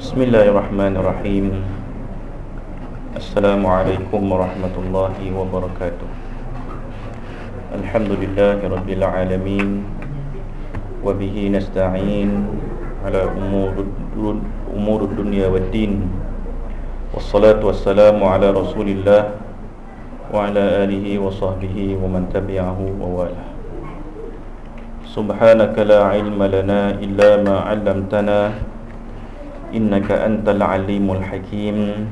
بسم الله الرحمن الرحيم السلام عليكم ورحمة الله وبركاته الحمد لله رب العالمين وبه نستعين على أمور الدنيا والدين والصلاة والسلام على رسول الله وعلى آله وصحبه ومن تبعه ووالاه سبحانك لا علم لنا إلا ما علمتنا innaka antal alimul hakim.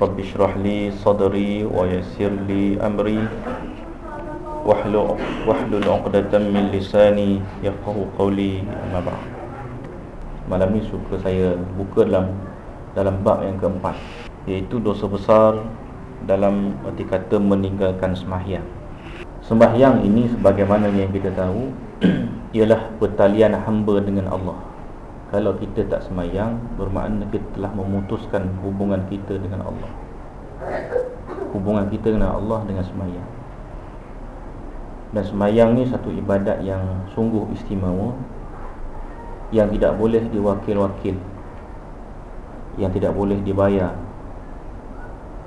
Rabbi shrah li sadri wa yassir li amri. Wahlu wahlu al-uqdatam min lisani yafqahu qawli. Amma ba'd. Malam ni suka saya buka dalam dalam bab yang keempat iaitu dosa besar dalam erti kata meninggalkan sembahyang. Sembahyang ini sebagaimana yang kita tahu ialah pertalian hamba dengan Allah kalau kita tak semayang bermakna kita telah memutuskan hubungan kita dengan Allah. Hubungan kita dengan Allah dengan semayang. Dan semayang ni satu ibadat yang sungguh istimewa yang tidak boleh diwakil-wakil yang tidak boleh dibayar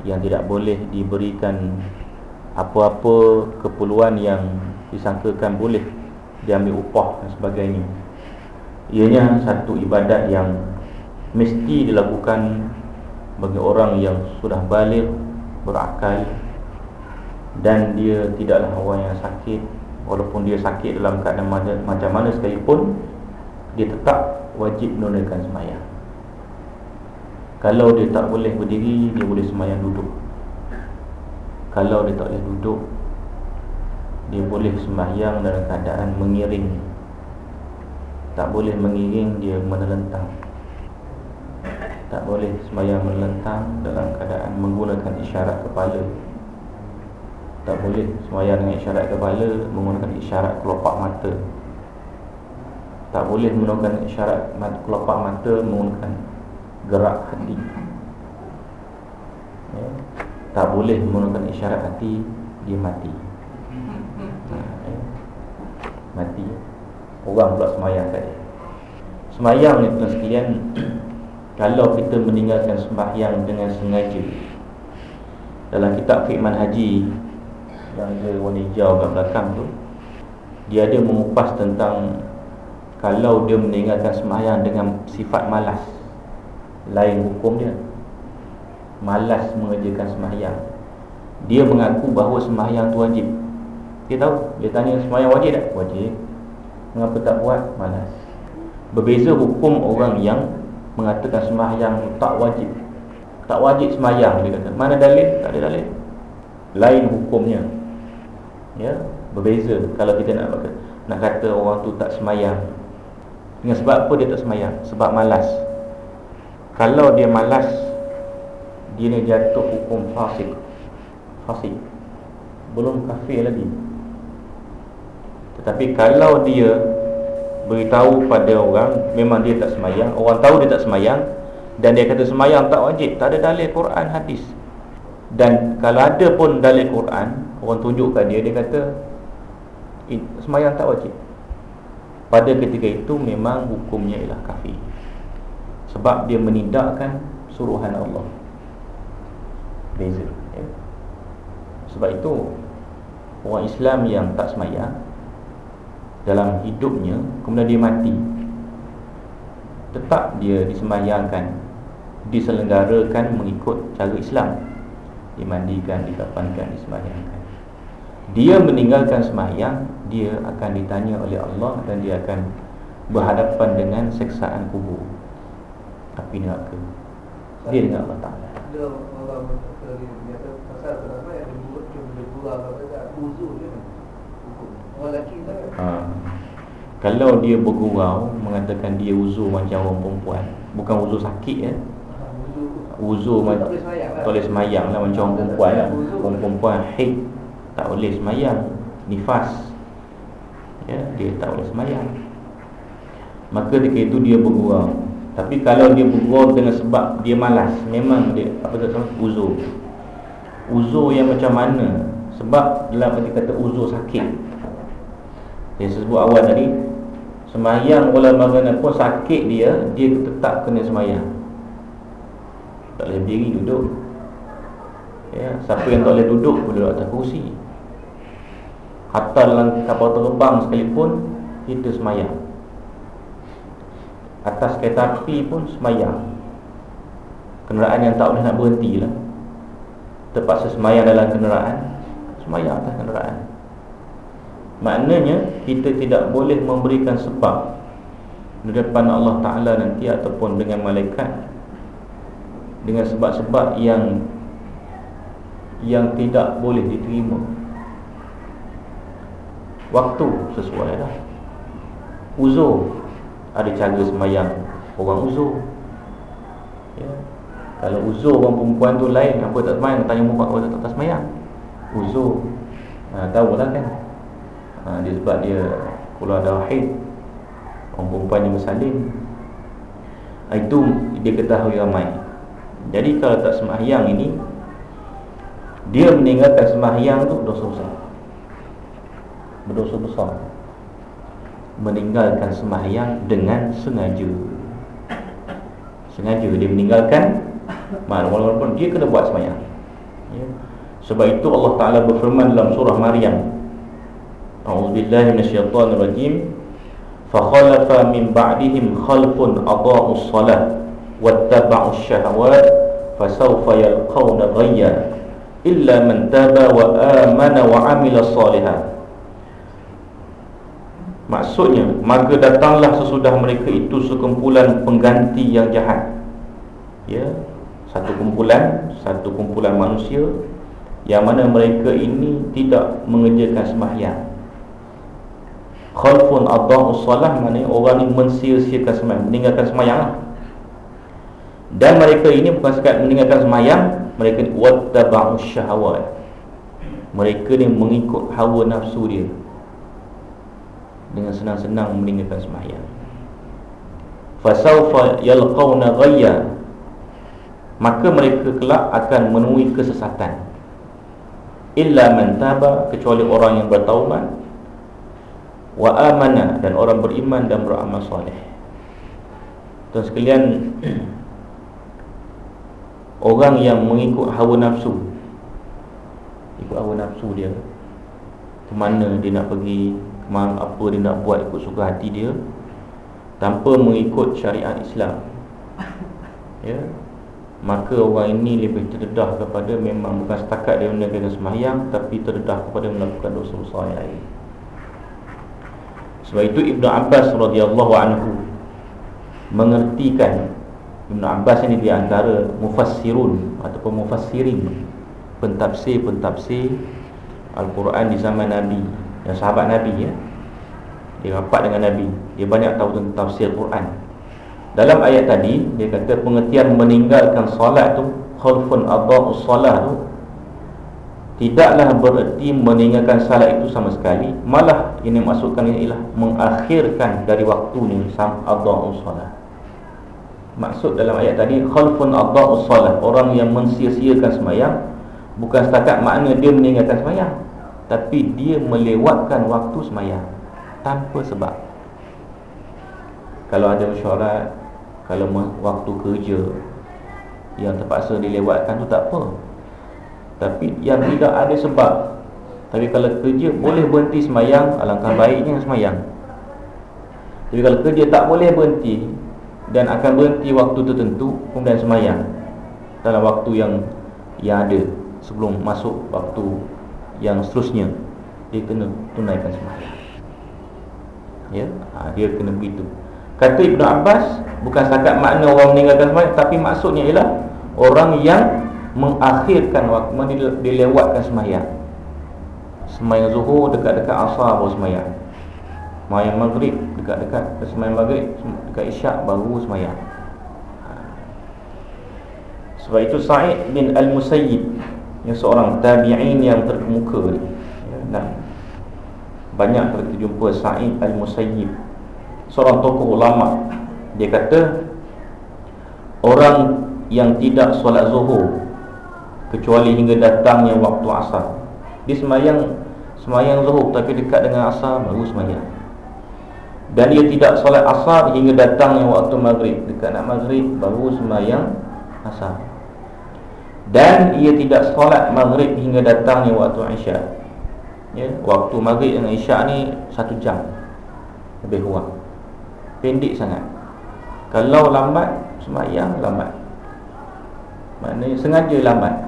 yang tidak boleh diberikan apa-apa keperluan yang disangkakan boleh diambil upah dan sebagainya Ianya satu ibadat yang mesti dilakukan bagi orang yang sudah balik berakal dan dia tidaklah orang yang sakit. Walaupun dia sakit dalam keadaan macam mana sekalipun dia tetap wajib menunaikan semayang. Kalau dia tak boleh berdiri dia boleh semayang duduk. Kalau dia tak boleh duduk dia boleh sembahyang dalam keadaan mengiring tak boleh mengiring dia menelentang. Tak boleh sembahyang menelentang Dalam keadaan menggunakan isyarat kepala. Tak boleh sembahyang dengan isyarat kepala Menggunakan isyarat kelopak mata. Tak boleh menggunakan isyarat kelopak mata Menggunakan gerak hati. Ya. Tak boleh menggunakan isyarat hati Dia mati. Ha, ya. Mati Orang pula semayang tadi. Semayang ni tuan sekalian Kalau kita meninggalkan sembahyang dengan sengaja Dalam kitab Fikman Haji Yang ada warna hijau kat belakang tu Dia ada mengupas tentang Kalau dia meninggalkan sembahyang dengan sifat malas. Lain hukum dia. Malas mengerjakan sembahyang Dia mengaku bahawa sembahyang tu wajib. Dia tahu? Dia tanya sembahyang wajib tak? Wajib Mengapa tak buat? Malas. Berbeza hukum orang yang Mengatakan sembahyang tak wajib. Tak wajib sembahyang Dia kata, mana dalil? Tak ada dalil. Lain hukumnya. Ya, berbeza Kalau kita nak kata, nak kata orang tu tak sembahyang Dengan sebab apa dia tak sembahyang? Sebab malas. Kalau dia malas Dia ni jatuh hukum fasik. Fasik. Belum kafir lagi tetapi kalau dia beritahu pada orang memang dia tak semayang, orang tahu dia tak semayang dan dia kata semayang tak wajib, tak ada dalil Quran hadis. Dan kalau ada pun dalil Quran, orang tunjukkan dia dia kata semayang tak wajib. Pada ketika itu memang hukumnya ialah kafir. Sebab dia menindakkan suruhan Allah. Beza. Ya. Sebab itu orang Islam yang tak semayang dalam hidupnya kemudian dia mati. Tetap dia disembahyangkan diselenggarakan mengikut cara Islam. Dimandikan, dikafankan, disembahyangkan. Dia meninggalkan sembahyang dia akan ditanya oleh Allah dan dia akan berhadapan dengan seksaan kubur api neraka. Dia dengan Allah Ta'ala. Ha. Kalau dia bergurau Mengatakan dia uzur macam orang perempuan Bukan uzur sakit ya Uzur macam boleh semayang lah Macam orang perempuan lah. Orang perempuan haid Tak boleh semayang Nifas. Ya, Dia tak boleh semayang. Maka ketika itu dia bergurau. Tapi kalau dia bergurau dengan sebab Dia malas Memang dia Apa tu Uzur. Uzur yang macam mana? Sebab dalam kata uzur sakit. Yang saya sebut awal tadi Semayang wala pun sakit dia Dia tetap kena semayang. Tak boleh berdiri duduk. Ya, Siapa yang tak boleh duduk Boleh duduk atas kursi. Hatta dalam kapal terbang sekalipun Kita semayang. Atas kereta api pun semayang. Kenderaan yang tak boleh nak berhenti lah Terpaksa semayang dalam kenderaan Semayang atas kenderaan Maknanya kita tidak boleh memberikan sebab Di depan Allah Ta'ala nanti Ataupun dengan malaikat. Dengan sebab-sebab yang Yang tidak boleh diterima. Waktu sesuai lah Uzur. Ada cara semayang Orang uzur. Ya. Kalau uzur orang perempuan tu lain Apa tak semayang? Tanya muka orang tak, tak semayang. Uzur. Ha, Tahu lah kan ha, Dia sebab dia Kalau ada wahid Orang perempuan yang bersalin. Ha, Itu dia ketahui ramai. Jadi kalau tak semahyang ini Dia meninggalkan semahyang tu Dosa besar. Berdosa besar. Meninggalkan semahyang Dengan sengaja. Sengaja dia meninggalkan Walaupun dia kena buat semahyang ya. Sebab itu Allah Ta'ala berfirman dalam surah Maryam أعوذ بالله من الشيطان الرجيم فخلف من بعدهم خلف أضاعوا الصلاة واتبعوا الشهوات فسوف يلقون غيا إلا من تاب وآمن وعمل صالحا Maksudnya, maka datanglah sesudah mereka itu sekumpulan pengganti yang jahat. Ya, satu kumpulan, satu kumpulan manusia yang mana mereka ini tidak mengerjakan sembahyang khalfun adha'u salah maknanya orang ni mensia-siakan semayang meninggalkan semayang lah. dan mereka ini bukan sekadar meninggalkan semayang mereka ni wattaba'u syahawat mereka ni mengikut hawa nafsu dia. Dengan senang-senang meninggalkan semayang. Fasawfa yalqawna ghayya. Maka mereka kelak akan menemui kesesatan. Illa man taba kecuali orang yang bertaubat wa amana dan orang beriman dan beramal soleh. Tuan sekalian orang yang mengikut hawa nafsu ikut hawa nafsu dia ke mana dia nak pergi ke mana apa dia nak buat ikut suka hati dia tanpa mengikut syariat Islam. Ya. Maka orang ini lebih terdedah kepada memang bukan setakat dia menegakkan sembahyang tapi terdedah kepada melakukan dosa besar yang lain sebab itu Ibn Abbas radhiyallahu anhu mengertikan Ibn Abbas ini di antara mufassirun ataupun mufassirin pentafsir-pentafsir Al-Quran di zaman Nabi yang sahabat Nabi ya. Dia rapat dengan Nabi, dia banyak tahu tentang tafsir Quran. Dalam ayat tadi dia kata pengertian meninggalkan solat tu khalfun adha'us solat tu Tidaklah bererti meninggalkan salat itu sama sekali. Malah ini maksudkan ialah Mengakhirkan dari waktu ni Sam adha'u salat. Maksud dalam ayat tadi Khalfun adha'u salat. Orang yang mensia-siakan semayang Bukan setakat makna dia meninggalkan semayang Tapi dia melewatkan waktu semayang Tanpa sebab. Kalau ada mesyuarat Kalau waktu kerja Yang terpaksa dilewatkan tu tak apa tapi yang tidak ada sebab. Tapi kalau kerja boleh berhenti semayang. Alangkah baiknya semayang. Tapi kalau kerja tak boleh berhenti Dan akan berhenti waktu tertentu Kemudian semayang. Dalam waktu yang yang ada Sebelum masuk waktu yang seterusnya. Dia kena tunaikan semayang. Ya, ha, dia kena begitu. Kata Ibn Abbas Bukan setakat makna orang meninggalkan semayang Tapi maksudnya ialah Orang yang mengakhirkan waktu dilewatkan semayang. Semayang zuhur dekat-dekat asar baru semayang. Semayang maghrib dekat-dekat semayang maghrib dekat isyak baru semayang. Ha. sebab itu Sa'id bin Al-Musayyib yang seorang tabi'in yang terkemuka ya, dan banyak kita jumpa Sa'id Al-Musayyib. Seorang tokoh ulama dia kata orang yang tidak solat zuhur kecuali hingga datangnya waktu asar. Dia semayang semayang zuhur tapi dekat dengan asar baru semayang. dan dia tidak solat asar hingga datangnya waktu maghrib. Dekat nak maghrib baru sembahyang asar. Dan ia tidak solat maghrib hingga datangnya waktu isyak ya waktu maghrib dengan isyak ni satu jam. Lebih kurang. Pendek sangat. Kalau lambat sembahyang lambat. Maknanya sengaja lambat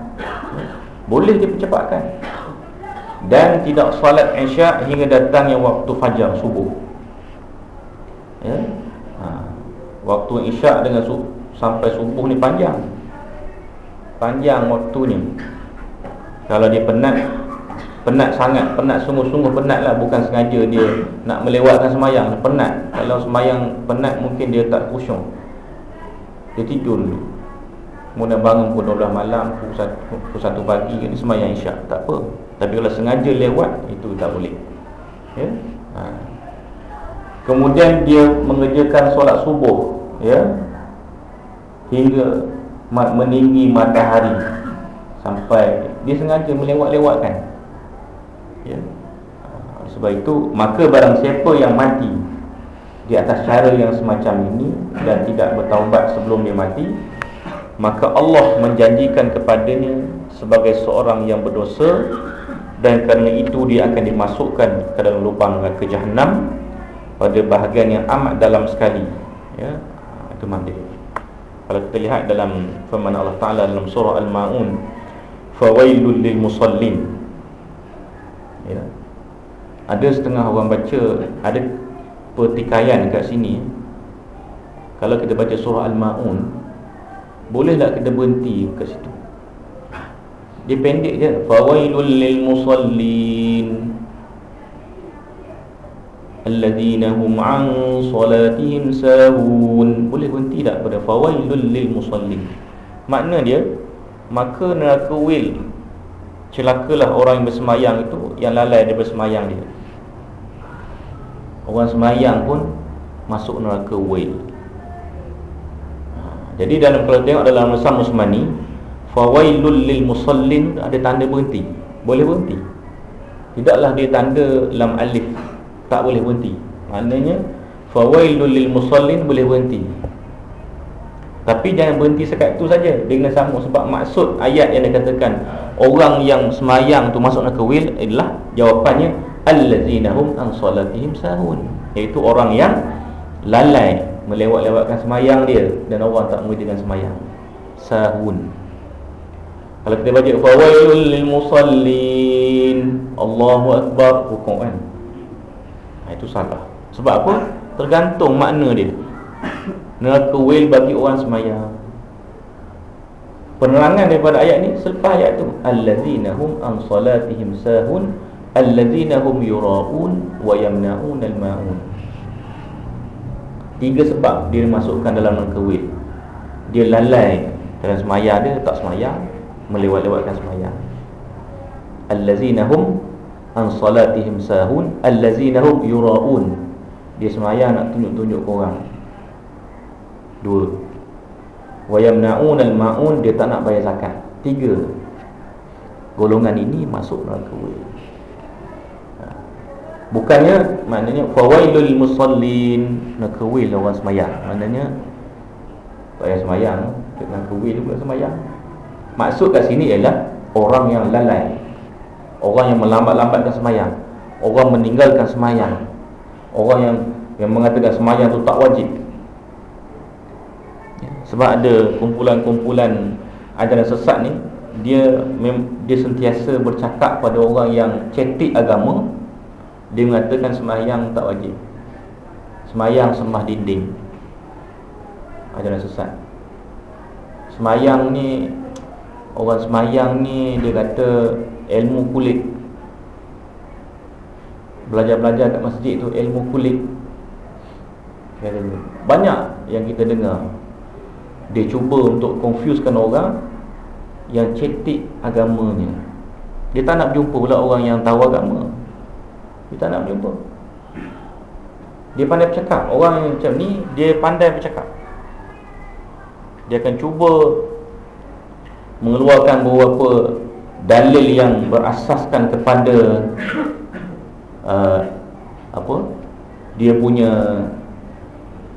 boleh dipercepatkan dan tidak solat isyak hingga datangnya waktu fajar subuh. Ya? Ha. waktu isyak dengan su sampai subuh ni panjang. Panjang waktunya kalau dia penat penat sangat penat sungguh-sungguh penat lah. Bukan sengaja dia nak melewatkan semayang. Penat. Kalau semayang penat mungkin dia tak khusyuk. Dia tidur. dulu kemudian bangun pukul 12 malam pukul 1 pagi ni semayang isyak. Tak apa. Tapi kalau sengaja lewat itu tak boleh. Ya? Ha. kemudian dia mengerjakan solat subuh ya? Hingga meninggi matahari. Sampai dia sengaja melewat-lewatkan. Ya? Ha. sebab itu maka barang siapa yang mati di atas cara yang semacam ini dan tidak bertaubat sebelum dia mati maka Allah menjanjikan kepadanya sebagai seorang yang berdosa dan kerana itu dia akan dimasukkan ke dalam lubang neraka jahanam pada bahagian yang amat dalam sekali. Ya itu mandi kalau kita lihat dalam firman Allah Taala dalam surah al-maun fawailul lil musallin ya. Ada setengah orang baca ada pertikaian kat sini. Kalau kita baca surah al-maun bolehlah kita berhenti kat situ? Dia pendek je. Fawailul lil musallin. Alladhina hum an salatihim sahun. Boleh berhenti tak pada Fawailul lil musallin? Makna dia Maka neraka wil Celakalah orang yang bersemayang itu Yang lalai dia bersemayang dia. Orang semayang pun Masuk neraka wil Jadi dalam kalau tengok dalam Rasam Musmani Fawailul lil musallin ada tanda berhenti. Boleh berhenti. Tidaklah dia tanda lam alif. Tak boleh berhenti. Maknanya fawailul lil musallin boleh berhenti. Tapi jangan berhenti sekat itu saja dengan sama sebab maksud ayat yang dikatakan orang yang semayang tu masuk neraka wil adalah jawapannya allazina hum an salatihim sahun iaitu orang yang lalai melewat-lewatkan semayang dia dan orang tak mengerjakan semayang sahun kalau kita baca fawailul lil musallin Allahu akbar hukum kan. Ha, itu salah. Sebab apa? Tergantung makna dia. Neraka wail bagi orang semayang. Penerangan daripada ayat ni selepas ayat tu allazina hum an salatihim sahun allazina hum yuraun wa yamnaun al-maun. Tiga sebab dia masukkan dalam wail. Dia lalai dalam semayang dia tak semayang melewat-lewatkan sembahyang allazina hum an salatihim sahun allazina hum yuraun. Dia sembahyang nak tunjuk-tunjuk ke orang. Dua. Wa yamnaun al-maun dia tak nak bayar zakat. Tiga. Golongan ini masuk neraka ha. Bukannya maknanya fawailul musallin neraka orang sembahyang maknanya bayar sembahyang neraka juga sembahyang Maksud kat sini ialah Orang yang lalai. Orang yang melambat-lambatkan semayang. Orang meninggalkan semayang. Orang yang yang mengatakan semayang tu tak wajib. Ya, Sebab ada kumpulan-kumpulan Ajaran sesat ni Dia dia sentiasa bercakap pada orang yang cetik agama Dia mengatakan semayang tak wajib. Semayang sembah dinding. Ajaran sesat Semayang ni Orang semayang ni Dia kata ilmu kulit. Belajar-belajar kat masjid tu Ilmu kulit. Banyak yang kita dengar. Dia cuba untuk confusekan orang Yang cetik agamanya. Dia tak nak jumpa pula orang yang tahu agama Dia tak nak jumpa Dia pandai bercakap Orang yang macam ni Dia pandai bercakap Dia akan cuba mengeluarkan beberapa dalil yang berasaskan kepada uh, apa dia punya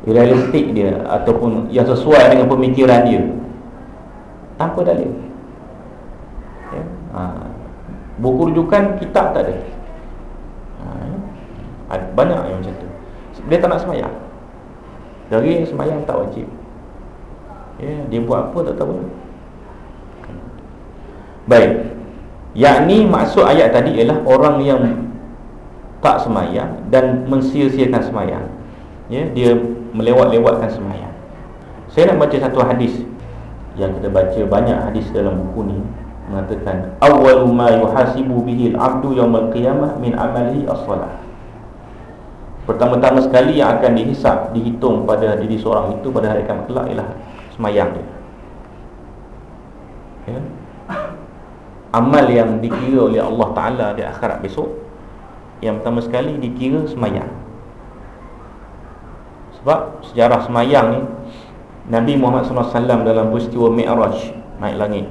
realistik dia ataupun yang sesuai dengan pemikiran dia tanpa dalil ya? ha. buku rujukan kitab tak ada. Banyak yang macam tu. Dia tak nak semayang. Dari semayang tak wajib. Ya, dia buat apa tak tahu baik. Yakni maksud ayat tadi ialah orang yang tak semayang dan mensia-siakan semayang. Ya, dia melewat-lewatkan semayang. Saya nak baca satu hadis. Yang kita baca banyak hadis dalam buku ni Mengatakan Awwalu ma yuhasibu bihi al-abdu yawmal qiyamah min amalihi as-salah Pertama-tama sekali yang akan dihisap, dihitung pada diri seorang itu pada hari kiamat kelak ialah semayang dia. Ya. Amal yang dikira oleh Allah Taala di akhirat besok yang pertama sekali dikira semayang. Sebab sejarah semayang ni Nabi Muhammad SAW dalam peristiwa Mi'raj Naik langit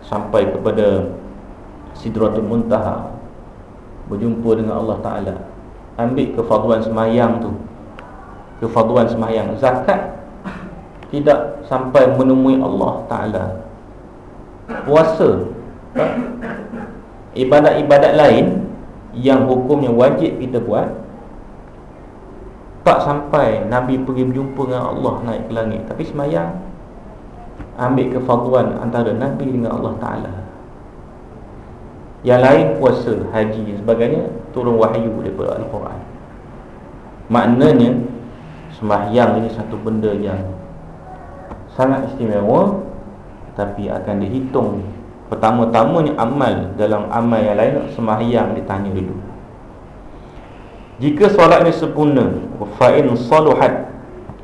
Sampai kepada Sidratul Muntaha Berjumpa dengan Allah Ta'ala Ambil kefaduan semayang tu. Kefaduan semayang. Zakat Tidak sampai menemui Allah Ta'ala. Puasa Ibadat-ibadat lain Yang hukumnya wajib kita buat tak sampai Nabi pergi berjumpa dengan Allah naik ke langit. Tapi semayang Ambil kefaduan antara Nabi dengan Allah Ta'ala Yang lain puasa, haji dan sebagainya Turun wahyu daripada Al-Quran. Maknanya Semayang ini satu benda yang Sangat istimewa Tapi akan dihitung Pertama-tamanya amal Dalam amal yang lain Semayang ditanya dulu. Jika solatnya sempurna Fa'in saluhat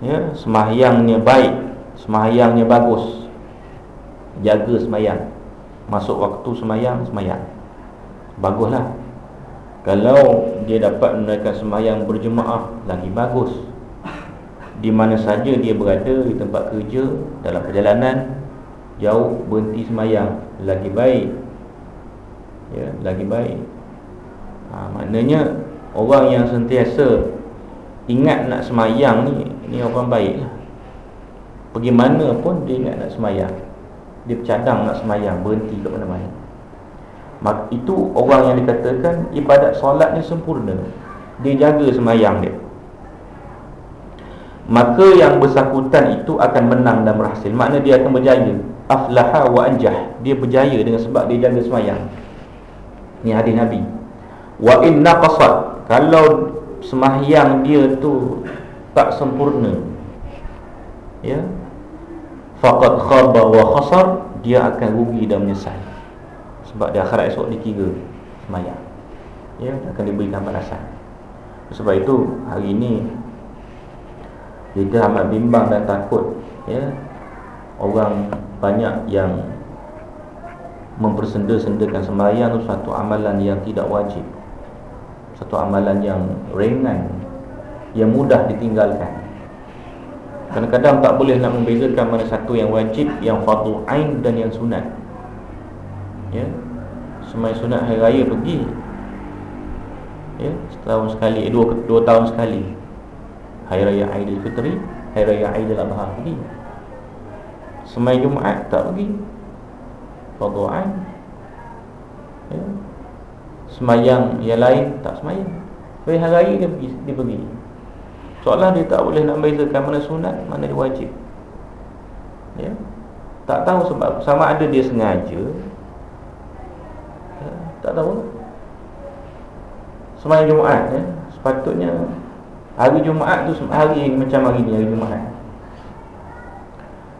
ya, Semahyangnya baik Semahyangnya bagus Jaga semayang Masuk waktu semayang, semayang Baguslah. Kalau dia dapat menaikkan semayang berjemaah Lagi bagus. Di mana saja dia berada Di tempat kerja Dalam perjalanan Jauh berhenti semayang Lagi baik. Ya, lagi baik. Ha, Maknanya Orang yang sentiasa Ingat nak semayang ni Ni orang baik lah Pergi mana pun dia ingat nak semayang. Dia bercadang nak semayang Berhenti ke mana-mana Itu orang yang dikatakan Ibadat solat ni sempurna. Dia jaga semayang dia. Maka yang bersangkutan itu akan menang dan berhasil. Makna dia akan berjaya. Aflaha wa anjah. Dia berjaya dengan sebab dia jaga semayang. Ni hadis Nabi. Wa inna qasad kalau semahyang dia tu tak sempurna ya faqad khaba wa khasar dia akan rugi dan menyesal sebab dia akhirat esok dikira semayang. Ya akan diberikan balasan. Sebab itu hari ini kita amat bimbang dan takut ya. Orang banyak yang mempersenda-sendakan sembahyang itu satu amalan yang tidak wajib. Satu amalan yang ringan yang mudah ditinggalkan. Kadang-kadang tak boleh nak membezakan mana satu yang wajib yang fardu ain dan yang sunat. Ya semai sunat hari raya pergi. Ya setahun sekali eh, dua dua tahun sekali. Hari raya Aidilfitri hari raya Aidiladha pergi. Semai Jumaat tak pergi. Fardu ain ya. Semayang yang lain tak semayang. Hari raya dia pergi, dia pergi. Soalan dia tak boleh nak bezakan mana sunat Mana dia wajib. Ya? Tak tahu sebab Sama ada dia sengaja? Tak tahu. Semayang Jumaat ya? Sepatutnya Hari Jumaat tu hari macam hari ni Hari Jumaat.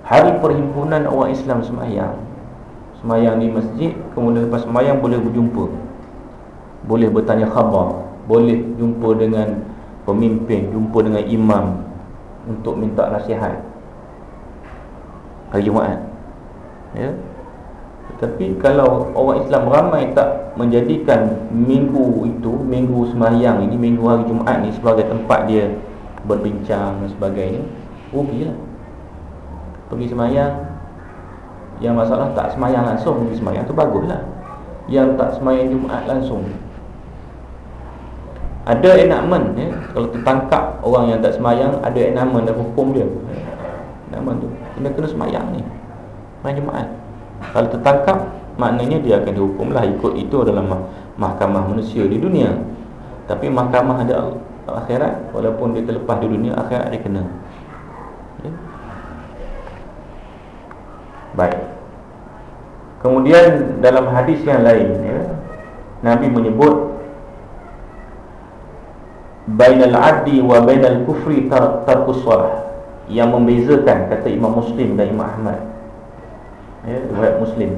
Hari perhimpunan orang Islam semayang. Semayang di masjid Kemudian lepas semayang boleh berjumpa. Boleh bertanya khabar. Boleh jumpa dengan pemimpin jumpa dengan imam untuk minta nasihat. Hari Jumaat. Ya tetapi kalau orang Islam ramai tak menjadikan minggu itu minggu sembahyang ini minggu hari Jumaat ni sebagai tempat dia berbincang dan sebagainya rugilah. Pergi sembahyang yang masalah tak sembahyang langsung pergi sembahyang tu baguslah. Yang tak sembahyang Jumaat langsung. Ada enakmen ya. Kalau tertangkap orang yang tak semayang Ada enakmen dan hukum dia. Enakmen tu. Kena kena semayang ni. Semayang Jumaat Kalau tertangkap Maknanya dia akan dihukum lah Ikut itu adalah mahkamah manusia di dunia. Tapi mahkamah ada akhirat Walaupun dia terlepas di dunia Akhirat dia kena. Ya. Baik. Kemudian dalam hadis yang lain ya, Nabi menyebut bainal addi wa bainal kufri tar tarkus salah. Yang membezakan kata Imam Muslim dan Imam Ahmad ya riwayat Muslim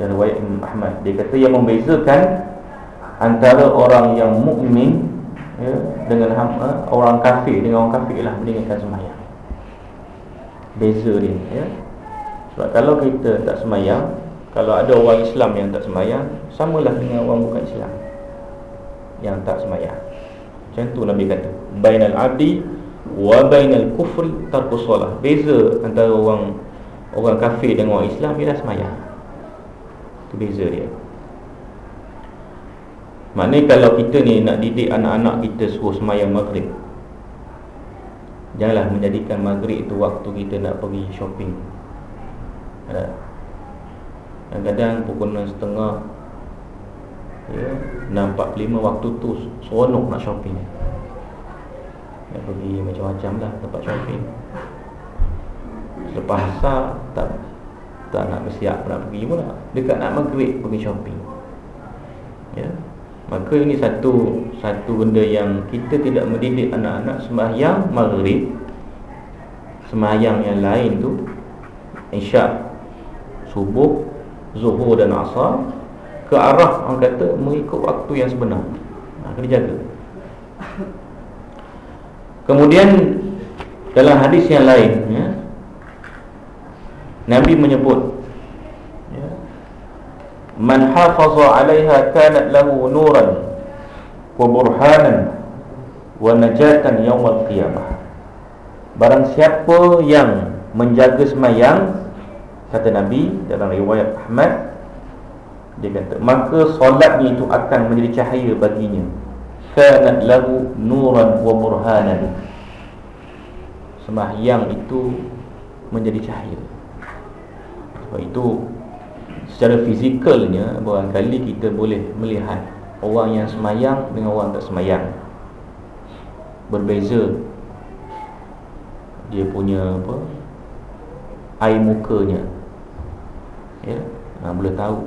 dan riwayat Imam Ahmad. Dia kata yang membezakan antara orang yang mukmin ya dengan hamba, orang kafir dengan orang kafir ialah meninggalkan sembahyang beza dia ya. Sebab kalau kita tak sembahyang kalau ada orang Islam yang tak sembahyang samalah dengan orang bukan Islam yang tak sembahyang macam tu Nabi kata Bainal abdi Wa bainal kufri tarku solah. Beza antara orang Orang kafir dengan orang Islam Ialah semayang. Itu beza dia. Maknanya kalau kita ni Nak didik anak-anak kita Suruh semayang maghrib Janganlah menjadikan maghrib itu Waktu kita nak pergi shopping. Kadang-kadang pukul 6.30 ya, 6.45 waktu tu seronok nak shopping. Ya, pergi macam-macam lah tempat shopping selepas asar tak tak nak bersiap nak pergi pula dekat nak maghrib pergi shopping ya maka ini satu satu benda yang kita tidak mendidik anak-anak sembahyang maghrib sembahyang yang lain tu isyak subuh zuhur dan asar ke arah orang kata mengikut waktu yang sebenar. Ha, kena jaga. Kemudian dalam hadis yang lain ya, Nabi menyebut ya, Man hafaza 'alaiha kanat lahu nuran wa burhanan wa najatan yaumil qiyamah. Barang siapa yang menjaga semayang kata Nabi dalam riwayat Ahmad dia kata maka solatnya itu akan menjadi cahaya baginya. Kana lahu nuran wa burhanan. Sembahyang itu menjadi cahaya sebab itu secara fizikalnya barangkali kita boleh melihat orang yang semayang dengan orang tak semayang. Berbeza. Dia punya apa? Air mukanya. Ya? Ha, Boleh tahu.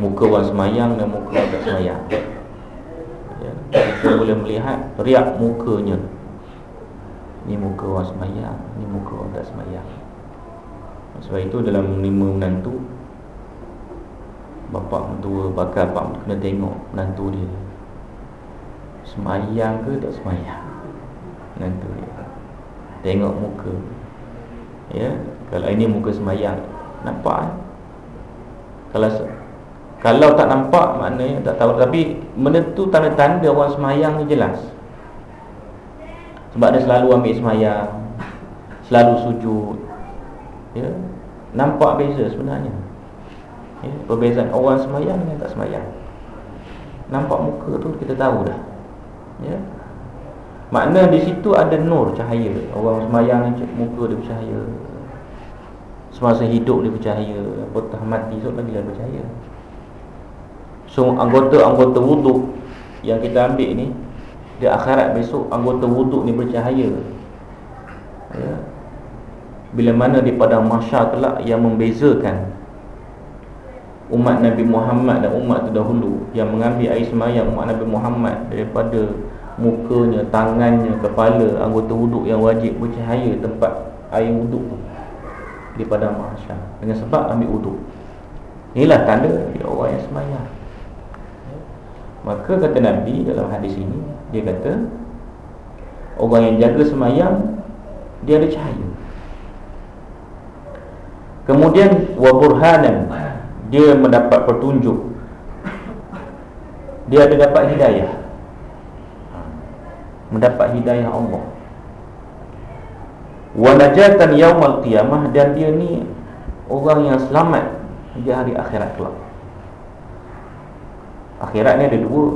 Muka orang semayang dan muka orang tak semayang. Ya. Kita boleh melihat Riak mukanya. Ni muka orang semayang Ni muka orang tak semayang Sebab itu dalam lima menantu Bapak mentua Bakal bapak kena tengok Menantu dia Semayang ke tak semayang Menantu dia Tengok muka Ya Kalau ini muka semayang Nampak eh? Kalau kalau tak nampak maknanya tak tahu tapi menentu tanda-tanda orang semayang ni jelas. Sebab dia selalu ambil semayang, selalu sujud. Ya. Nampak beza sebenarnya. Ya, perbezaan orang semayang dengan tak semayang. Nampak muka tu kita tahu dah. Ya. Makna di situ ada nur cahaya. Orang semayang muka dia bercahaya. Semasa hidup dia bercahaya Apatah mati esok lagi dia bercahaya So anggota-anggota wuduk Yang kita ambil ni Di akhirat besok anggota wuduk ni bercahaya ya. Bila mana di padang masyar kelak Yang membezakan Umat Nabi Muhammad dan umat terdahulu Yang mengambil air semayang umat Nabi Muhammad Daripada mukanya, tangannya, kepala Anggota wuduk yang wajib bercahaya tempat air wuduk tu di padang mahsyar dengan sebab ambil wuduk. Inilah tanda dia orang yang semayang. Maka kata Nabi dalam hadis ini dia kata orang yang jaga semayang dia ada cahaya. Kemudian wa burhanan dia mendapat petunjuk. Dia ada dapat hidayah. Mendapat hidayah Allah wa najatan yaumal qiyamah dan dia ni orang yang selamat di hari akhirat kelak. Akhirat ni ada dua.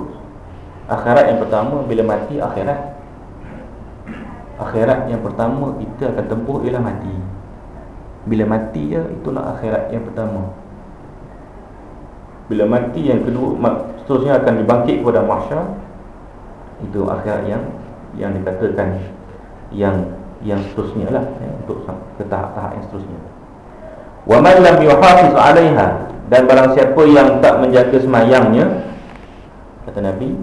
Akhirat yang pertama bila mati akhirat Akhirat yang pertama kita akan tempuh ialah mati Bila mati je itulah akhirat yang pertama. Bila mati yang kedua Seterusnya akan dibangkit kepada mahsyar. Itu akhirat yang Yang dikatakan Yang yang seterusnya lah ya, Untuk ke tahap-tahap yang seterusnya. Wa man lam yuhafiz 'alaiha dan barang siapa yang tak menjaga semayangnya kata Nabi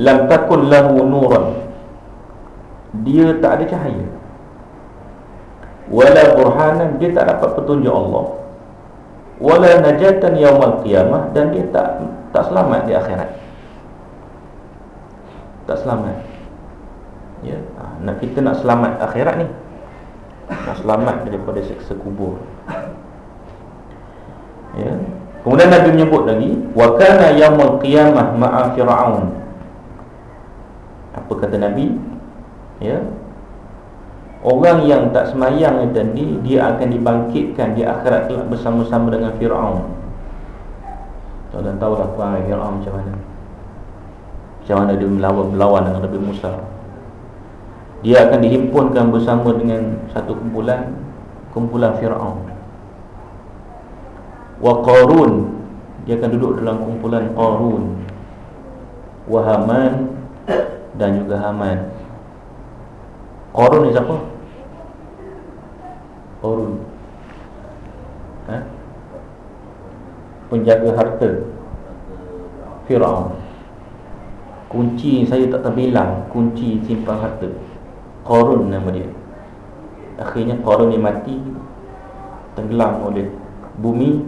lam takun lahu nuran dia tak ada cahaya wala burhanan dia tak dapat petunjuk Allah. Wala najatan yaumal qiyamah dan dia tak tak selamat di akhirat. Tak selamat. Ya ha, nak kita nak selamat akhirat ni nak selamat daripada seksa kubur. Ya. Kemudian Nabi menyebut lagi wa kana yaumul qiyamah ma'a fir'aun. Apa kata Nabi? Ya orang yang tak semayang tadi dia akan dibangkitkan di akhirat kelak bersama-sama dengan Firaun. Tuan tahu lah perang Firaun macam mana. Macam mana dia melawan melawan dengan Nabi Musa. Dia akan dihimpunkan bersama dengan satu kumpulan kumpulan Firaun. Wa Qarun dia akan duduk dalam kumpulan Qarun. Wa Haman dan juga Haman. Qarun ni siapa? Qarun ha? Penjaga harta. Fir'aun. Kunci saya tak terbilang Kunci simpan harta. Qarun nama dia. Akhirnya Qarun ni mati Tenggelam oleh bumi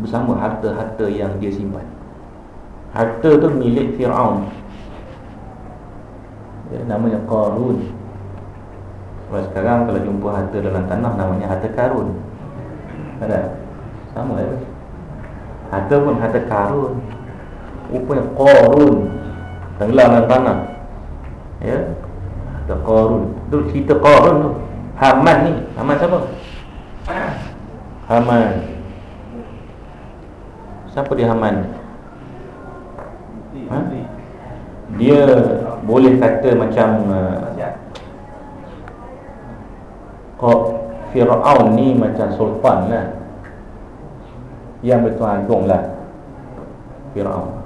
Bersama harta-harta yang dia simpan. Harta tu milik Fir'aun. Ya, Namanya Qarun Kalau sekarang kalau jumpa harta dalam tanah Namanya harta karun. Ada? Sama ya. Harta pun harta karun. Rupanya Qarun Tenggelam dalam tanah. Ya? Harta Qarun Itu cerita Qarun tu. Haman ni. Haman siapa? Haman. Siapa dia Haman? Ha? Dia boleh kata macam uh, Fir'aun ni macam sultan lah. Yang betul agung lah. Fir'aun.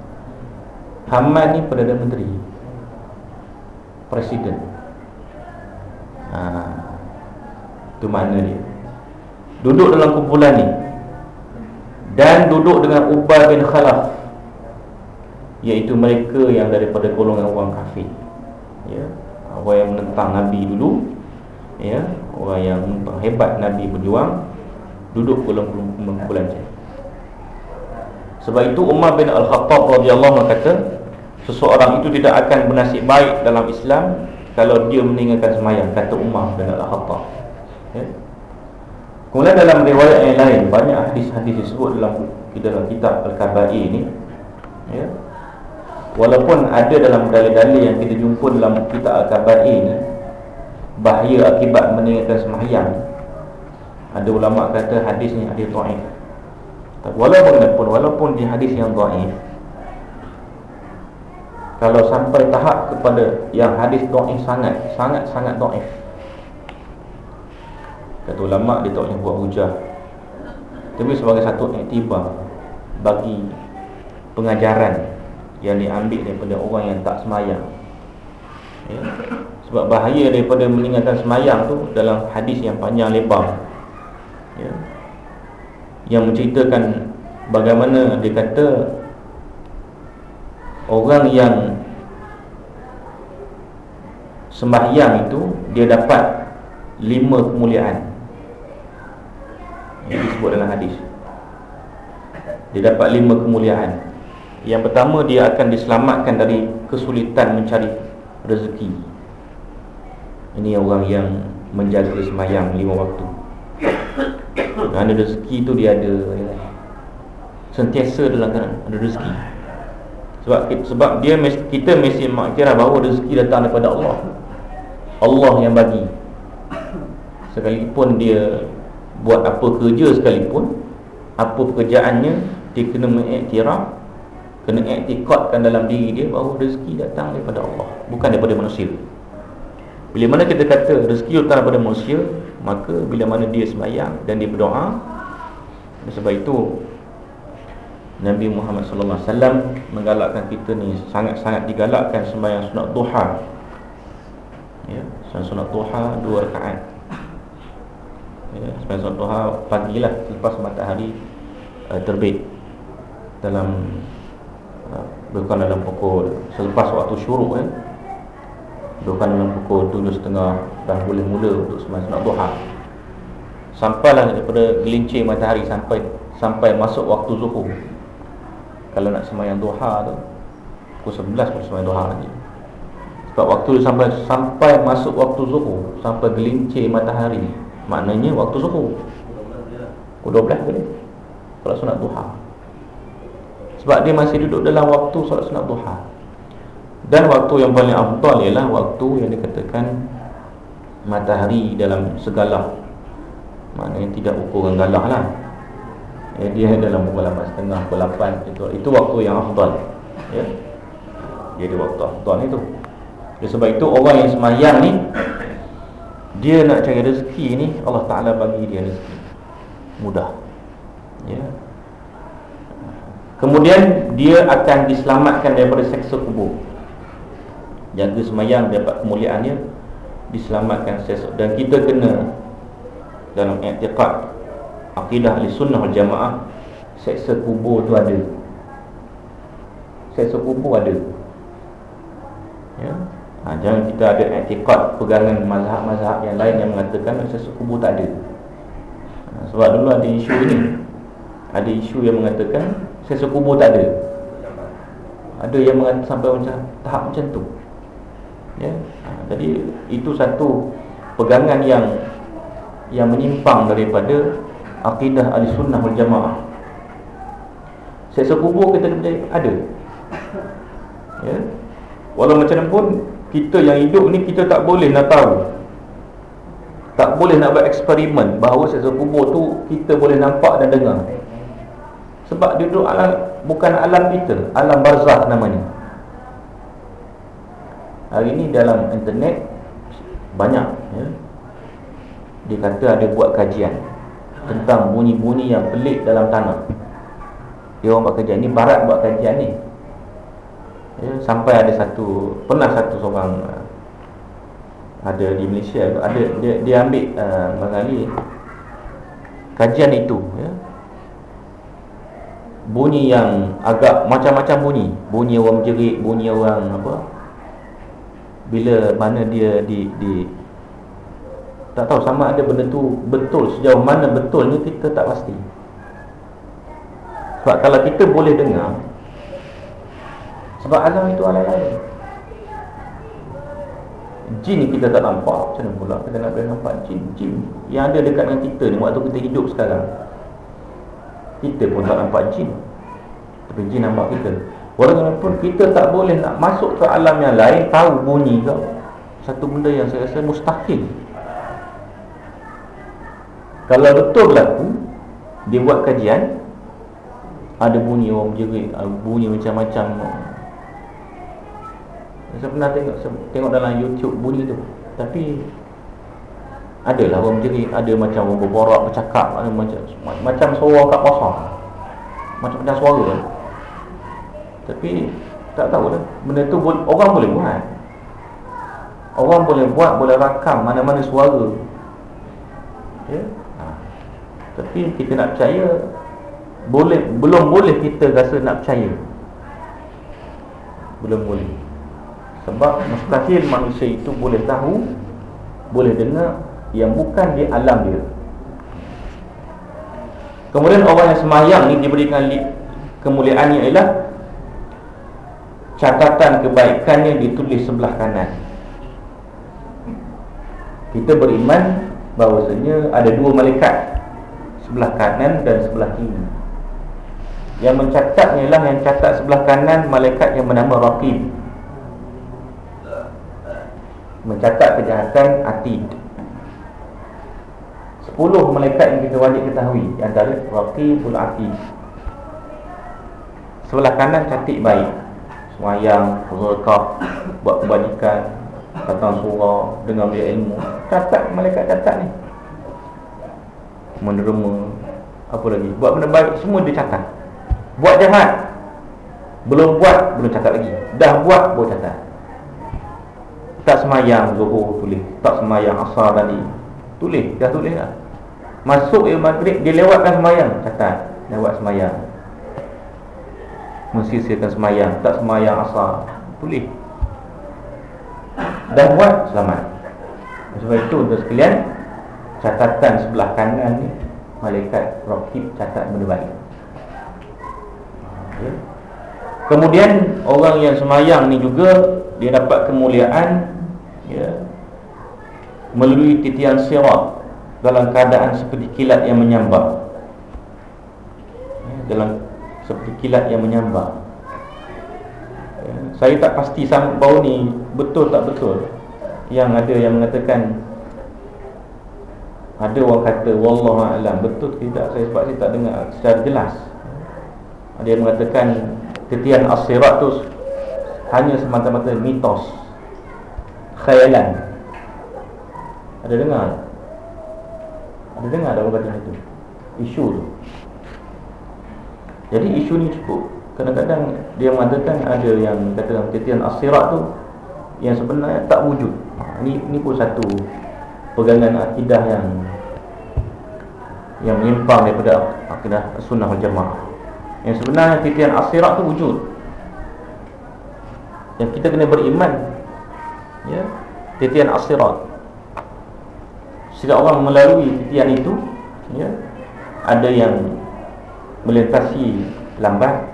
Haman ni Perdana Menteri. Presiden. Ha, Itu mana dia? Duduk dalam kumpulan ni. Dan duduk dengan Ubay bin Khalaf. Iaitu mereka yang daripada golongan orang kafir. Ya. Orang yang menentang Nabi dulu. Ya. Orang yang hebat Nabi berjuang Duduk dalam kumpulan saya Sebab itu Umar bin Al-Khattab radhiyallahu kata Seseorang itu tidak akan bernasib baik dalam Islam Kalau dia meninggalkan semayang Kata Umar bin Al-Khattab ya. Kemudian dalam riwayat yang lain Banyak hadis-hadis disebut dalam, dalam kitab Al-Kabai ini ya. Walaupun ada dalam dalil-dalil yang kita jumpa dalam kitab Al-Kabai ni Bahaya akibat meninggalkan semahyang Ada ulama kata hadis ni hadis ta'if Walaupun pun, walaupun di hadis yang ta'if Kalau sampai tahap kepada yang hadis ta'if sangat Sangat-sangat ta'if Kata ulama dia tak boleh buat hujah. Tapi sebagai satu iktibar Bagi pengajaran yang diambil daripada orang yang tak semayang ya. Sebab bahaya daripada meninggalkan semayang tu dalam hadis yang panjang lebar. Ya. yang menceritakan bagaimana dia kata orang yang sembahyang itu dia dapat lima kemuliaan. Yang disebut dalam hadis. Dia dapat lima kemuliaan. Yang pertama dia akan diselamatkan dari kesulitan mencari rezeki Ini orang yang menjaga semayang lima waktu. Kerana rezeki itu dia ada ya. Sentiasa dalam keadaan ada rezeki. Sebab sebab dia kita mesti makirah bahawa rezeki datang daripada Allah. Allah yang bagi. Sekalipun dia buat apa kerja sekalipun Apa pekerjaannya Dia kena mengiktiraf kena iktikadkan dalam diri dia bahawa rezeki datang daripada Allah bukan daripada manusia bila mana kita kata rezeki datang daripada manusia maka bila mana dia sembahyang dan dia berdoa sebab itu Nabi Muhammad wasallam menggalakkan kita ni sangat-sangat digalakkan sembahyang sunat duha. Ya, sembahyang sunat duha dua rakaat. Ya, sembahyang sunat duha pagilah selepas matahari uh, terbit dalam uh, bukan dalam pukul selepas waktu syuruk ya. Bukan dalam pukul tujuh setengah dah boleh mula untuk sembahyang sunat duha. Sampailah daripada gelincir matahari sampai sampai masuk waktu zuhur. Kalau nak sembahyang duha tu pukul 11 pun sembahyang duha lagi. Sebab waktu sampai sampai masuk waktu zuhur sampai gelincir matahari maknanya waktu zuhur. Pukul 12 boleh. Solat sunat duha. Sebab dia masih duduk dalam waktu solat sunat duha dan waktu yang paling afdal ialah waktu yang dikatakan matahari dalam segala. Maknanya tidak ukuran galah lah. Ya, dia dalam pukul 8.30 pukul 8 itu itu waktu yang afdal ya. Ada waktu afdal itu. Ya, sebab itu orang yang semayang ni dia nak cari rezeki ni Allah Taala bagi dia rezeki. Mudah ya. Kemudian dia akan diselamatkan daripada seksa kubur jaga semayang dapat kemuliaannya diselamatkan seksa dan kita kena dalam i'tiqad Akidah ahli sunnah jamaah Seksa kubur tu ada. Seksa kubur ada. Ya? ha, Jangan kita ada etikot Pegangan mazhab-mazhab yang lain Yang mengatakan seksa kubur tak ada. Ha, Sebab dulu ada isu ini. Ada isu yang mengatakan Seksa kubur tak ada. Ada yang mengatakan sampai macam Tahap macam tu ya? Jadi itu satu Pegangan yang Yang menyimpang daripada akidah ahli sunnah wal jamaah. Seksa kubur kita ada. Ya. Walau macam pun kita yang hidup ni kita tak boleh nak tahu. Tak boleh nak buat eksperimen bahawa seksa kubur tu kita boleh nampak dan dengar. Sebab dia tu alam bukan alam kita alam barzah namanya hari ni dalam internet banyak ya dia kata ada buat kajian tentang bunyi-bunyi yang pelik dalam tanah. Dia orang buat kajian ni, barat buat kajian ni. Ya, sampai ada satu, pernah satu seorang uh, ada di Malaysia ada dia dia ambil uh, mengali kajian itu ya. Bunyi yang agak macam-macam bunyi, bunyi orang jerit, bunyi orang apa? Bila mana dia di di tak tahu sama ada benda tu betul sejauh mana betulnya kita tak pasti. Sebab kalau kita boleh dengar sebab alam itu alam lain. Jin kita tak nampak macam mana pula kita nak boleh nampak jin? Jin yang ada dekat dengan kita ni waktu kita hidup sekarang kita pun tak nampak jin. Tapi jin nampak kita walaupun kita tak boleh nak masuk ke alam yang lain tahu bunyi ke satu benda yang saya rasa mustahil. Kalau betul berlaku Dia buat kajian Ada bunyi orang berjerit Bunyi macam-macam. Saya pernah tengok Tengok dalam YouTube bunyi tu. Tapi Adalah orang berjerit Ada macam orang berborak bercakap ada macam Macam suara kat pasar. Macam-macam suara? Tapi Tak tahu lah Benda tu orang boleh buat. Orang boleh buat Boleh rakam mana-mana suara. Ya? Yeah? Tapi kita nak percaya boleh Belum boleh kita rasa nak percaya. Belum boleh. Sebab mustahil manusia itu boleh tahu Boleh dengar Yang bukan di alam dia. Kemudian orang yang semayang ni diberikan kemuliaannya ialah Catatan kebaikannya ditulis sebelah kanan. Kita beriman bahawasanya ada dua malaikat sebelah kanan dan sebelah kiri. Yang mencatatnya ialah yang catat sebelah kanan Malaikat yang bernama Raqib. Mencatat kejahatan Atid. Sepuluh malaikat yang kita wajib ketahui antara Raqibul Atid. Sebelah kanan cantik baik Semayang, rekah Buat kebajikan Datang surah Dengar dia ilmu. Catat malaikat catat ni. Menerima. Apa lagi? Buat benda baik Semua dia catat. Buat jahat. Belum buat Belum catat lagi. Dah buat Baru catat. Tak semayang Zuhur tulis. Tak semayang Asar tadi. Tulis Dah tulis dah. Masuk ilmu maghrib Dia lewatkan semayang Catat. Lewat semayang mensisirkan semayang. Tak semayang asal. Tulis dan buat selamat. Sebab itu untuk sekalian catatan sebelah kanan ni malaikat rakib catat benda baik. Ya. kemudian orang yang semayang ni juga dia dapat kemuliaan ya, melalui titian sirat dalam keadaan seperti kilat yang menyambar. Ya, dalam seperti kilat yang menyambar. Ya, saya tak pasti bau ni betul tak betul. Yang ada yang mengatakan ada orang kata wallahu alam betul tidak? Saya sebab saya tak dengar secara jelas. Ada yang mengatakan titian as-sirat tu hanya semata-mata mitos khayalan. Ada dengar? Ada dengar ada orang kata itu? Isu tu jadi isu ni cukup. Kadang-kadang dia mengatakan ada yang kata titian asirat tu Yang sebenarnya tak wujud. Ini ini pun satu pegangan akidah yang Yang menyimpang daripada akidah sunnah jamaah. Yang sebenarnya titian asirat tu wujud. Yang kita kena beriman ya, Titian asirat Sehingga orang melalui titian itu ya, Ada yang melintasi lambat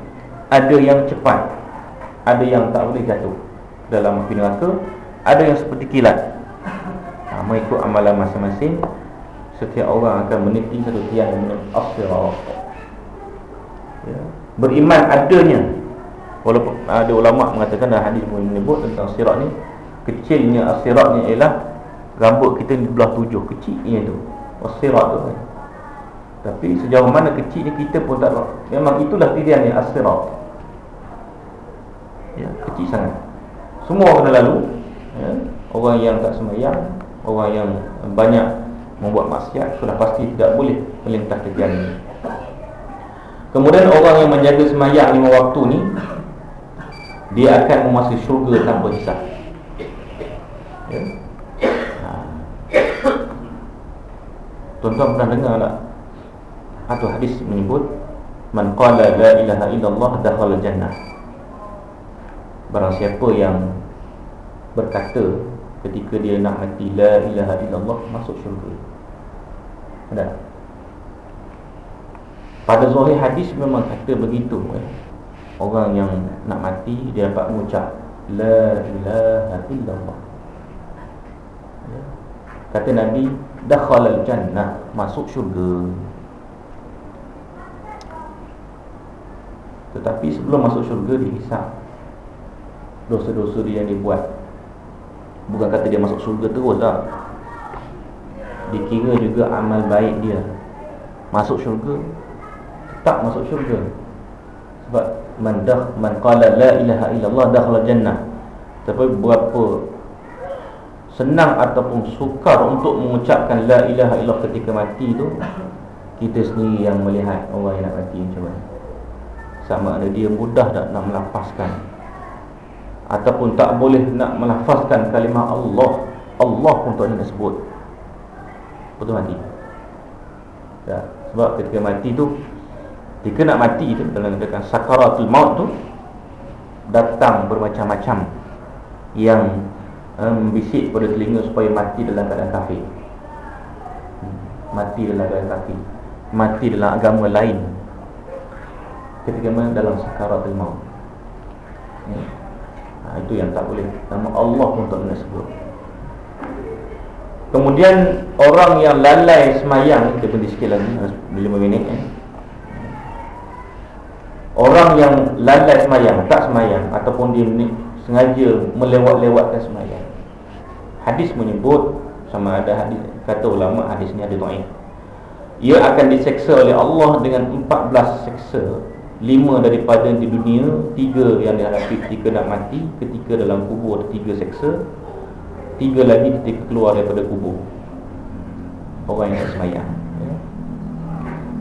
ada yang cepat ada yang tak boleh jatuh dalam api neraka ada yang seperti kilat. Ha, mengikut amalan masing-masing setiap orang akan meniti satu tiang yang asyirat ya. beriman adanya. Walaupun ada ulama mengatakan dalam hadis pun menyebut tentang sirat ni kecilnya asirat ni ialah rambut kita di belah tujuh kecilnya tu. Asirat tu kan tapi sejauh mana kecilnya kita pun tak tahu Memang itulah pilihan yang asirat ya, Kecil sangat. Semua kena lalu ya, Orang yang tak semayang Orang yang banyak membuat maksiat Sudah pasti tidak boleh melintah kejian ini. Kemudian orang yang menjaga semayang lima waktu ni Dia akan memasuki syurga tanpa hisap. Ya. Ha. Tuan-tuan pernah dengar tak atau hadis menyebut man qala la ilaha illallah dakhala jannah. Barang siapa yang berkata ketika dia nak mati la ilaha illallah masuk syurga. Ada? Pada zahir hadis memang kata begitu eh. orang yang nak mati dia dapat mengucap la ilaha illallah. Ya. kata nabi dakhala jannah masuk syurga Tetapi sebelum masuk syurga dihisap Dosa-dosa dia yang dibuat Bukan kata dia masuk syurga terus tak Dikira juga amal baik dia. Masuk syurga Tak masuk syurga. Sebab Man dah Man qala la ilaha illallah Dahla jannah. Tapi berapa Senang ataupun sukar untuk mengucapkan La ilaha illallah ketika mati tu Kita sendiri yang melihat Orang yang nak mati macam mana sama ada dia mudah tak nak melafazkan. Ataupun tak boleh nak melafazkan kalimah Allah. Allah pun tak nak sebut. Betul mati ya, sebab ketika mati tu ketika nak mati tu dalam katakan sakaratul maut tu datang bermacam-macam yang um, bisik pada telinga supaya mati dalam keadaan kafir. Hmm, mati dalam keadaan kafir. Mati dalam agama lain ketika mana dalam sakaratul maut. Ya. Ha, itu yang tak boleh. Nama Allah pun tak boleh sebut. Kemudian orang yang lalai semayang Kita berhenti sikit lagi 5 minit eh. Orang yang lalai semayang Tak semayang Ataupun dia sengaja melewat-lewatkan semayang Hadis menyebut Sama ada hadis Kata ulama hadis ni ada tuan Ia akan diseksa oleh Allah dengan 14 seksa Lima daripada di dunia Tiga yang dihadapi ketika nak mati Ketika dalam kubur ada tiga seksa Tiga lagi ketika keluar daripada kubur. Orang yang tak semayang ya.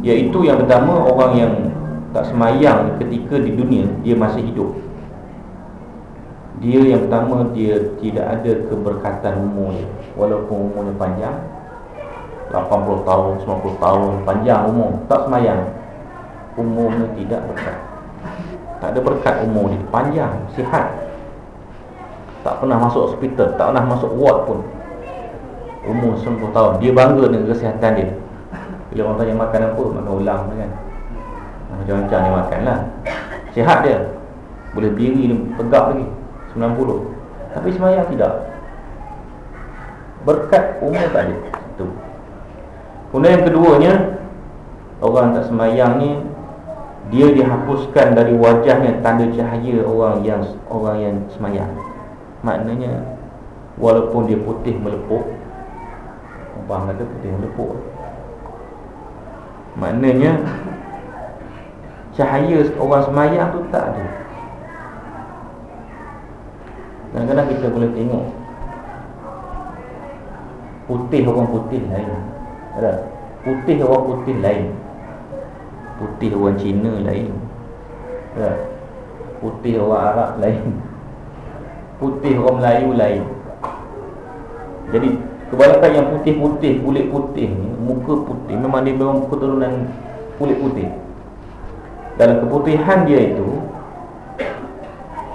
Iaitu yang pertama Orang yang tak semayang ketika di dunia Dia masih hidup. Dia yang pertama Dia tidak ada keberkatan umur Walaupun umurnya panjang 80 tahun, 90 tahun Panjang umur, tak semayang umurnya tidak berkat. Tak ada berkat umur ni Panjang, sihat. Tak pernah masuk hospital Tak pernah masuk ward pun. Umur 90 tahun. Dia bangga dengan kesihatan dia. Bila orang tanya makan apa Makan ulang kan. Macam-macam dia makan lah. Sihat dia. Boleh diri tegak lagi. 90 Tapi semayang tidak. Berkat umur tak ada. Itu Kemudian yang keduanya Orang tak semayang ni dia dihapuskan dari wajahnya tanda cahaya orang yang orang yang semayang. Maknanya walaupun dia putih melepuk orang kata putih melepuk. Maknanya cahaya orang semayang tu tak ada. Kadang-kadang kita boleh tengok putih orang putih lain. Ada? Putih orang putih lain Putih orang Cina lain. Ya. Putih orang Arab lain. Putih orang Melayu lain. Jadi Kebanyakan yang putih-putih Kulit putih ni Muka putih Memang dia memang keturunan Kulit putih. Dalam keputihan dia itu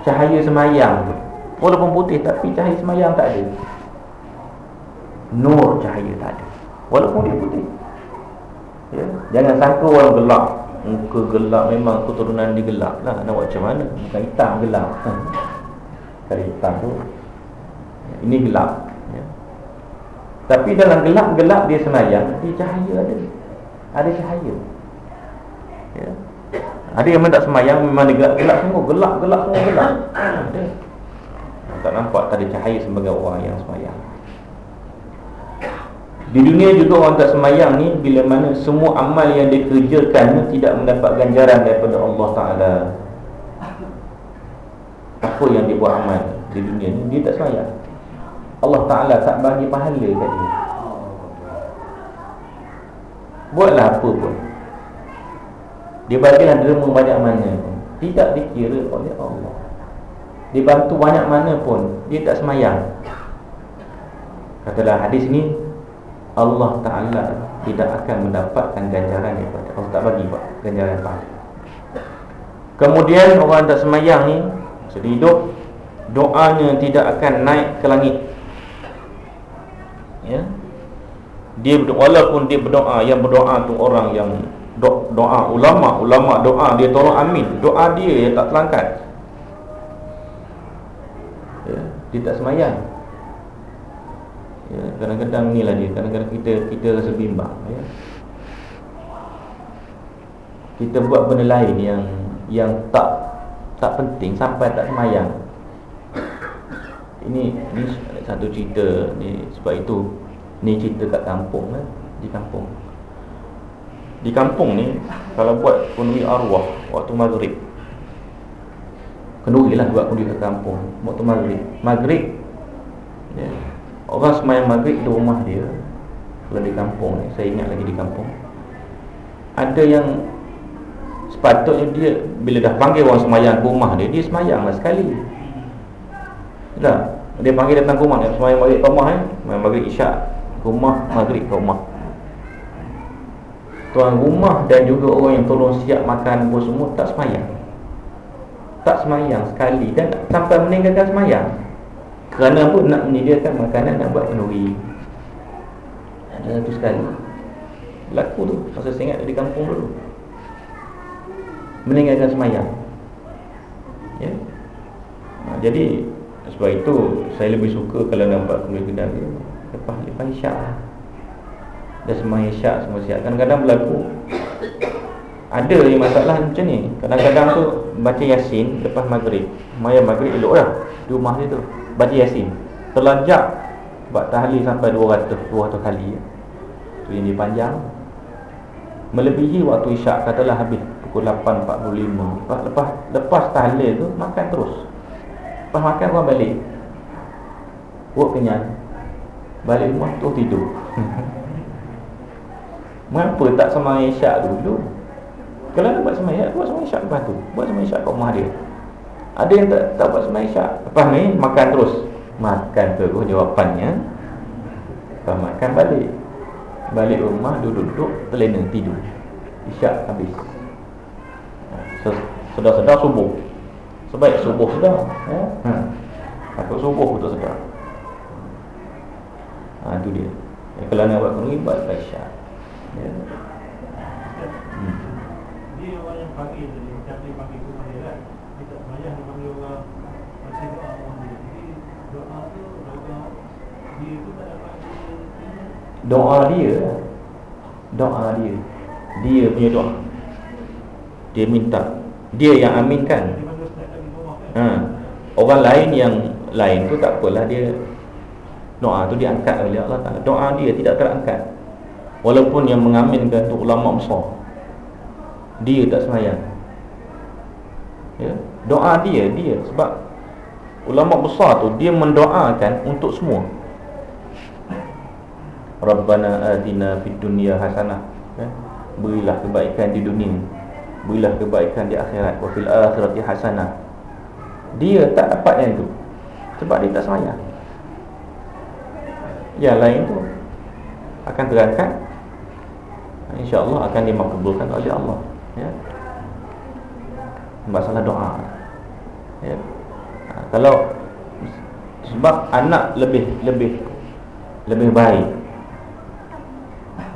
Cahaya semayang tu Walaupun putih Tapi cahaya semayang tak ada. Nur cahaya tak ada. Walaupun dia putih ya. Jangan sangka orang gelap Muka gelap memang keturunan dia gelap lah. Nak buat macam mana? Bukan hitam gelap. Kalau hitam tu. Ya, Ini gelap ya. Tapi dalam gelap-gelap dia semayang Dia cahaya ada. Ada cahaya. Ya. Ada yang tak semayang Memang dia gelap-gelap semua. Gelap-gelap semua gelap Ada. Tak nampak tak ada cahaya sebagai orang yang semayang di dunia juga orang tak semayang ni Bila mana semua amal yang dia kerjakan Tidak mendapat ganjaran daripada Allah Ta'ala. Apa yang dia buat amal di dunia ni Dia tak semayang. Allah Ta'ala tak bagi pahala kat dia. Buatlah apa pun. Dia bagilah derma banyak mana pun. Tidak dikira oleh Allah. Dia bantu banyak mana pun Dia tak semayang. Katalah hadis ni Allah Ta'ala tidak akan mendapatkan ganjaran daripada Allah tak bagi buat ganjaran pahala. Kemudian orang tak semayang ni sedih hidup doanya tidak akan naik ke langit. Ya. Dia walaupun dia berdoa yang berdoa tu orang yang do, doa ulama ulama doa dia tolong amin. Doa dia yang tak terangkat. Ya dia tak semayang ya, kadang-kadang ni lah dia kadang-kadang kita kita rasa bimbang ya. kita buat benda lain yang yang tak tak penting sampai tak semayang. Ini ni satu cerita ni sebab itu ni cerita kat kampung lah di kampung. Di kampung ni kalau buat kenduri arwah waktu maghrib kenduri lah buat kenduri kat kampung waktu maghrib. Maghrib ya, Orang semayang maghrib di rumah dia Kalau di kampung ni Saya ingat lagi di kampung Ada yang Sepatutnya dia Bila dah panggil orang semayang ke rumah dia Dia semayang lah sekali. Tak Dia panggil datang ke rumah dia Semayang maghrib ke rumah eh? Semayang maghrib isyak Ke rumah Maghrib ke rumah. Tuan rumah dan juga orang yang tolong siap makan pun semua Tak semayang. Tak semayang sekali Dan sampai meninggalkan semayang kerana pun nak menyediakan makanan nak buat kenduri. Ada satu sekali. Laku tu Masa saya ingat di kampung dulu. Meninggalkan semayang. Ya. Ha, Jadi Sebab itu Saya lebih suka Kalau nampak kenduri kendari Lepas lepas isyak lah. Dah semayang isyak Semua siap Kadang-kadang berlaku. Ada yang masalah macam ni. Kadang-kadang tu Baca yasin Lepas maghrib. Semayang maghrib elok lah Di rumah dia tu baca yasin. Terlanjak. Buat tahlil sampai 200 200 kali. Tu yang dia panjang. Melebihi waktu isyak katalah habis pukul 8.45 lepas, lepas lepas tahlil tu makan terus. Lepas makan kau balik. Buat kenyang. Balik rumah tu tidur. Mengapa tak semayang isyak dulu? Kalau nak buat semayang buat semayang isyak lepas tu. Buat semayang isyak kat rumah dia ada yang tak, tak buat semayang isyak lepas ni makan terus makan terus jawapannya lepas makan balik balik rumah duduk-duduk terlena tidur isyak habis sedar-sedar subuh Sebaik subuh sedar ya? ha. Takut subuh untuk sedar ha, Itu dia ya, Kalau nak buat kunungi Buat isyak ya. hmm. Dia orang yang panggil rumah dia kan Dia tak semayang Dia panggil orang Macam doa orang dia Jadi doa tu Doa Dia tu tak dapat Doa dia. Doa dia. Dia punya doa. Dia minta. Dia yang aminkan. Ha. Orang lain yang lain tu tak apalah dia Doa tu diangkat oleh Allah Ta'ala. Doa dia tidak terangkat. Walaupun yang mengaminkan tu ulama besar. Dia tak semayang. Ya? Doa dia, dia. Sebab ulama besar tu Dia mendoakan untuk semua Rabbana adina fid dunia hasanah ya? Berilah kebaikan di dunia Berilah kebaikan di akhirat Wa fil akhirati hasanah Dia tak dapat yang itu Sebab dia tak semayang Yang lain tu Akan terangkat InsyaAllah akan dimakbulkan oleh Allah ya. Masalah doa ya. Ha, kalau Sebab anak lebih Lebih Lebih baik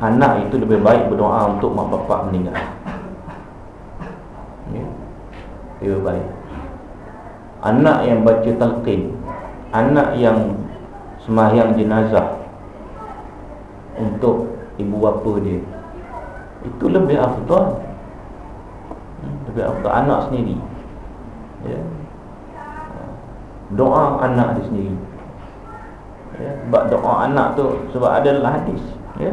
Anak itu lebih baik berdoa untuk mak bapak meninggal. Lebih baik. Anak yang baca talqin Anak yang Semahyang jenazah Untuk Ibu bapa dia Itu lebih afdal. Hmm, Lebih afdal. Anak sendiri. Ya. Doa anak dia sendiri. Ya. Sebab doa anak tu Sebab adalah hadis. Ya.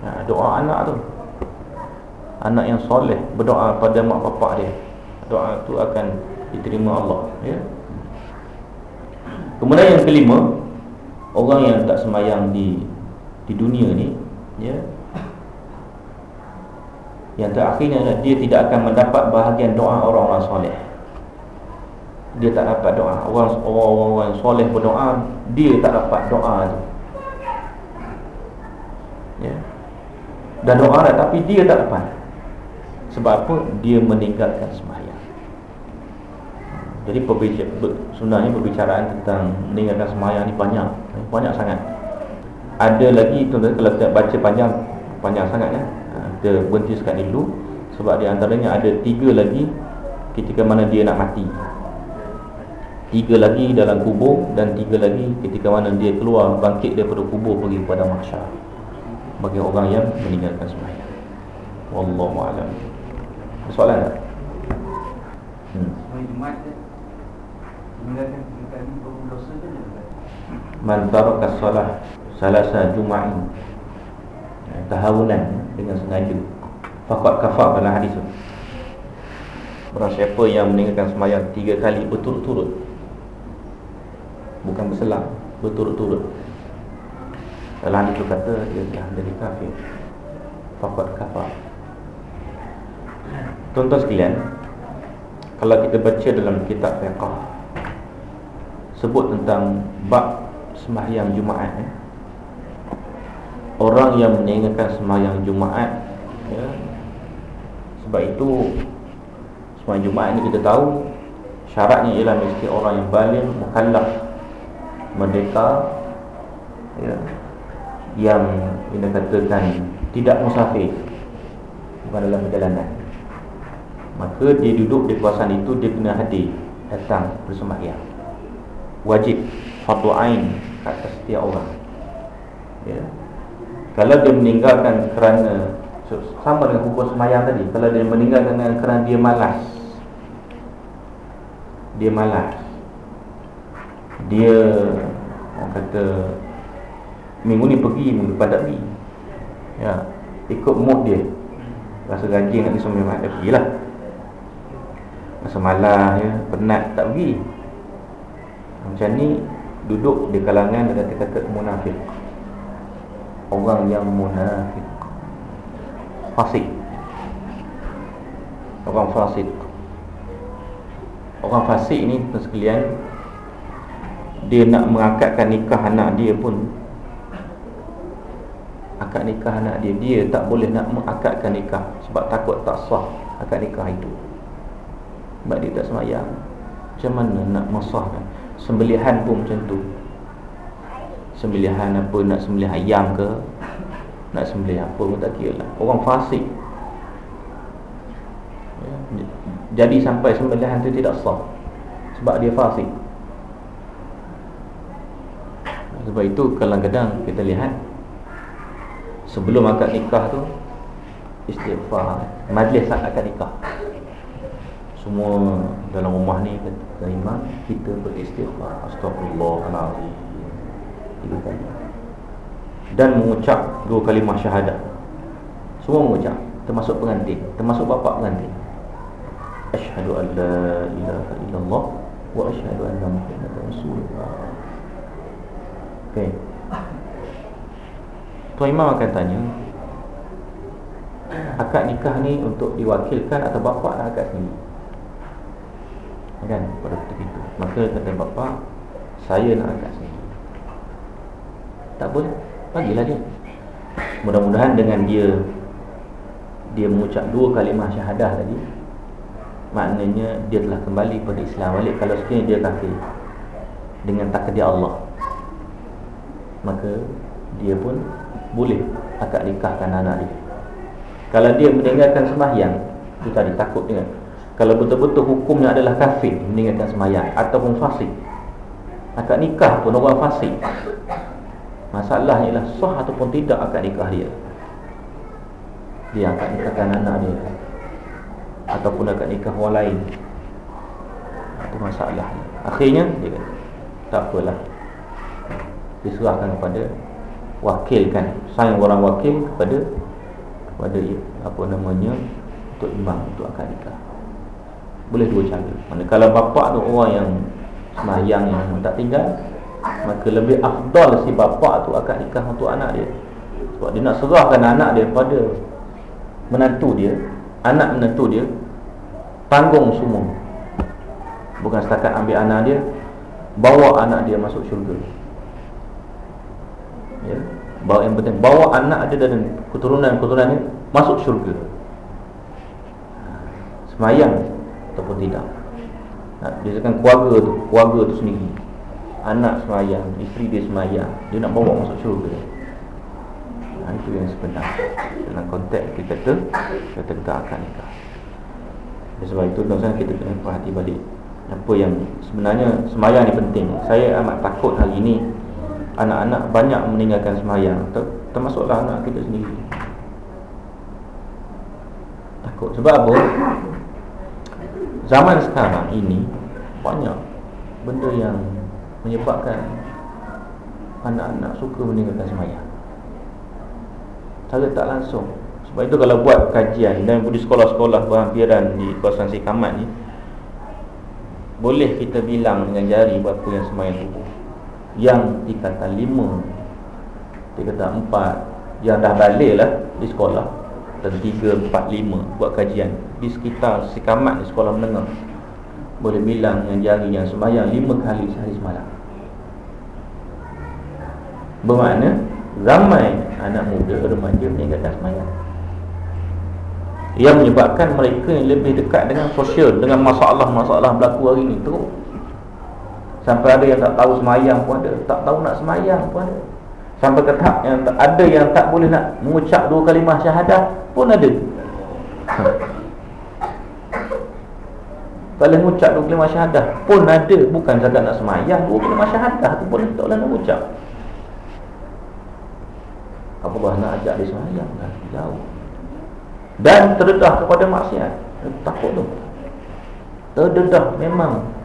Doa anak tu. Anak yang soleh Berdoa pada mak bapak dia. Doa itu akan diterima Allah ya. Kemudian yang kelima Orang yang tak semayang di di dunia ni ya. Yang terakhirnya dia tidak akan mendapat bahagian doa orang-orang soleh. Dia tak dapat doa. Orang-orang soleh berdoa Dia tak dapat doa tu ya. Dan doa lah tapi dia tak dapat Sebab apa? Dia meninggalkan semayang jadi perbicaraan, sebenarnya perbicaraan tentang meninggalkan semayang ni banyak. Banyak sangat. Ada lagi tuan-tuan kalau kita baca panjang Panjang sangat ya. Kita berhenti sekali dulu. Sebab di antaranya ada tiga lagi Ketika mana dia nak mati. Tiga lagi dalam kubur Dan tiga lagi ketika mana dia keluar Bangkit daripada kubur pergi kepada mahsyar Bagi orang yang meninggalkan semayang Wallahu'alam Soalan? Tak? Hmm. Man taraka salah salasa jum'in tahawunan dengan sengaja faqad kafar dalam hadis tu. Barang siapa yang meninggalkan semayang tiga kali berturut-turut Bukan berselang Berturut-turut Dalam hadis tu kata dia telah menjadi kafir Fakat kafar Tuan-tuan sekalian Kalau kita baca dalam kitab fiqah sebut tentang bab sembahyang Jumaat eh. Orang yang meninggalkan sembahyang Jumaat ya. Sebab itu sembahyang Jumaat ni kita tahu syaratnya ialah mesti orang yang balik mukallaf merdeka ya. Yang kita katakan tidak musafir bukan dalam perjalanan. Maka dia duduk di kawasan itu dia kena hadir datang bersembahyang wajib fardu ain atas setiap orang. Ya. Kalau dia meninggalkan kerana sama dengan hukum semayang tadi, kalau dia meninggalkan kerana dia malas. Dia malas. Dia orang kata minggu ni pergi, minggu depan tak pergi. Ya, ikut mood dia. Rasa rajin nak sembahyang Jumaat Dia pergilah. Masa malah ya, penat tak pergi. Macam ni Duduk di kalangan kata-kata munafik. Orang yang munafik. Fasik. Orang fasik. Orang fasik ni sekalian Dia nak mengakadkan nikah anak dia pun Akad nikah anak dia Dia tak boleh nak mengakadkan nikah Sebab takut tak sah akad nikah itu. Sebab dia tak semayang. Macam mana nak mesahkan? Sembelihan pun macam tu. Sembelihan apa? Nak sembelih ayam ke? Nak sembelih apa pun tak kira lah. Orang fasik. Ya, Jadi sampai sembelihan itu tidak sah Sebab dia fasik. Sebab itu kadang-kadang kita lihat Sebelum akad nikah tu Istighfar. Majlis akad nikah. Semua dalam rumah ni Terima kita beristighfar. Astagfirullahaladzim Tiga kali. Dan mengucap dua kalimah syahadat. Semua mengucap Termasuk pengantin Termasuk bapa pengantin. Ashhadu an la ilaha illallah Wa ashhadu anna muhammad rasulullah. Okay Tuan Imam akan tanya Akad nikah ni untuk diwakilkan atau bapa nak akad sendiri? Kan pada waktu itu. Maka kata bapa Saya nak akad sendiri. Tak boleh. Bagilah dia. Mudah-mudahan dengan dia Dia mengucap dua kalimah syahadah tadi Maknanya dia telah kembali pada Islam. Balik Kalau sekiranya dia kafir Dengan takdir Allah Maka dia pun boleh akad nikahkan anak dia. Kalau dia meninggalkan sembahyang itu tadi takut dengan. Kalau betul-betul hukumnya adalah kafir meninggalkan sembahyang ataupun fasik akad nikah pun orang fasik. Masalahnya ialah sah ataupun tidak akad nikah dia. Dia akad nikahkan anak dia. Ataupun akad nikah orang lain. Itu masalahnya. Akhirnya dia kata tak apalah. Diserahkan kepada wakilkan sayang orang wakil kepada kepada apa namanya untuk imam untuk akad nikah boleh dua cara. Mana kalau bapa tu orang yang semayang yang tak tinggal maka lebih afdal si bapa tu akad nikah untuk anak dia. Sebab dia nak serahkan anak dia pada menantu dia anak menantu dia tanggung semua. Bukan setakat ambil anak dia bawa anak dia masuk syurga ya. Bawa yang penting. Bawa anak dia dan keturunan-keturunannya masuk syurga. Semayang ataupun tidak. Dia katakan keluarga tu keluarga tu sendiri. Anak semayang isteri dia semayang. Dia nak bawa masuk syurga. Nah, itu yang sebenar. Dalam konteks kita kata kita kata akan nikah. Sebab itu tuan kita kena perhati balik. Apa yang sebenarnya semayang ni penting. Saya amat takut hari ini anak-anak banyak meninggalkan semayang termasuklah anak kita sendiri. Takut. Sebab apa? Zaman sekarang ini banyak benda yang menyebabkan anak-anak suka meninggalkan semayang cara tak langsung. Sebab itu kalau buat kajian dan di sekolah-sekolah berhampiran di kawasan Sikamat ni boleh kita bilang dengan jari berapa yang semayang tubuh yang tingkatan lima tingkatan empat yang dah balik lah di sekolah dan tiga, empat, lima buat kajian. Di sekitar sekamat di sekolah menengah boleh bilang yang jari yang sembahyang lima kali sehari semalam. Bermakna ramai anak muda remaja meninggalkan sembahyang yang menyebabkan mereka yang lebih dekat dengan sosial dengan masalah-masalah berlaku hari ini teruk Sampai ada yang tak tahu semayang pun ada. Tak tahu nak semayang pun ada. Sampai ke tahap yang ada yang tak boleh nak mengucap dua kalimah syahadah pun ada. Tak boleh mengucap dua kalimah syahadah pun ada. Bukan sahaja nak semayang Dua kalimah syahadah tu pun tak boleh nak mengucap Allah nak ajak dia semayang? Dah jauh. Dan terdedah kepada maksiat. Takut tu. Terdedah memang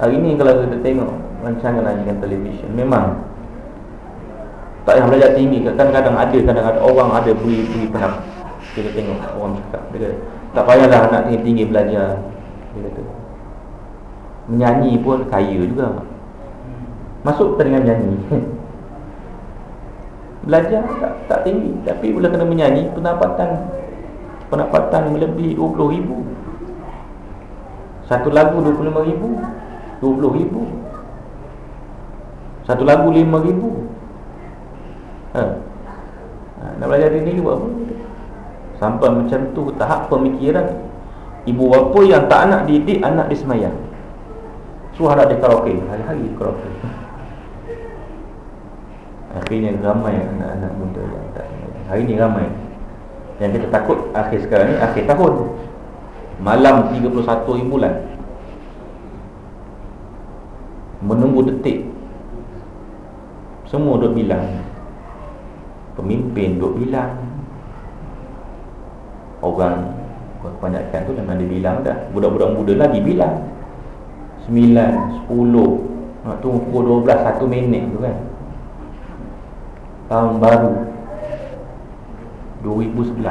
Hari ni kalau kita tengok rancangan rancangan televisyen Memang Tak payah belajar tinggi Kadang-kadang ada Kadang-kadang orang ada beri, beri pendapat Kita tengok orang cakap Dia kata Tak payahlah anak tinggi-tinggi belajar. Dia kata Menyanyi pun kaya juga. Masuk dengan menyanyi Belajar tak, tak tinggi Tapi bila kena menyanyi Pendapatan Pendapatan melebihi 20 ribu. Satu lagu 25 ribu 20 ribu. Satu lagu 5 ribu. Ha. ha. Nak belajar tinggi buat apa? Sampai macam tu tahap pemikiran. Ibu bapa yang tak nak didik anak di semayang. Suruh anak di karaoke. Hari-hari karaoke. Akhirnya ramai anak-anak muda yang tak Hari ni ramai. Yang kita takut akhir sekarang ni Akhir tahun. Malam 31 bulan Menunggu detik. Semua duduk bilang Pemimpin duduk bilang. Orang Kebanyakan tu memang dia bilang dah. Budak-budak muda lagi bilang. 9, 10 Nak tunggu pukul 12, 1 minit tu kan. Tahun baru 2011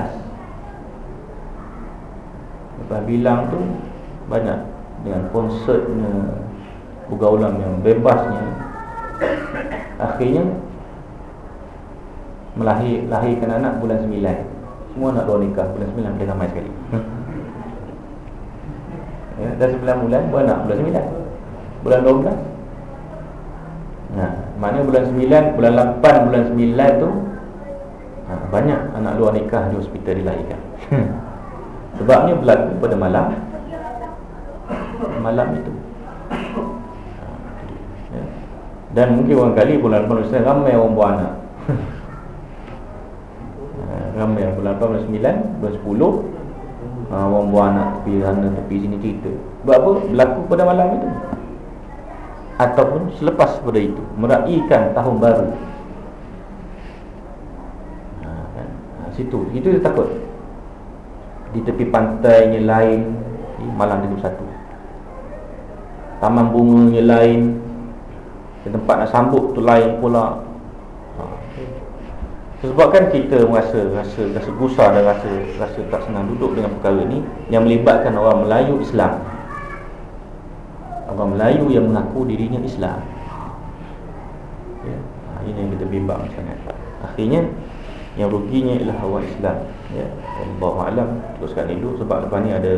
Lepas bilang tu Banyak Dengan konsertnya Pergaulan yang bebasnya Akhirnya Melahir Lahirkan anak bulan 9 Semua nak luar nikah Bulan 9 dia ramai sekali ya, Dah 9 bulan Beranak bulan 9 Bulan 12 Nah, mana bulan 9, bulan 8, bulan 9 tu ha, banyak anak luar nikah di hospital dilahirkan. Sebabnya berlaku pada malam malam itu. Dan mungkin orang kali bulan 8 ramai orang buat anak. ha, ramai bulan 8, bulan 9, bulan 10 ha, orang buat anak tepi sana tepi sini cerita. Sebab apa? Berlaku pada malam itu ataupun selepas pada itu meraihkan tahun baru. Ha, kan? ha, situ, itu dia takut. Di tepi pantainya lain, malam 31. Taman bunganya lain, tempat nak sambut tu lain pula. Ha. Sebabkan kita merasa rasa rasa gusar dan rasa rasa tak senang duduk dengan perkara ini yang melibatkan orang Melayu Islam orang Melayu yang mengaku dirinya Islam ya. Ha, ini yang kita bimbang sangat akhirnya yang ruginya ialah orang Islam ya. Allah Alam teruskan dulu sebab lepas ni ada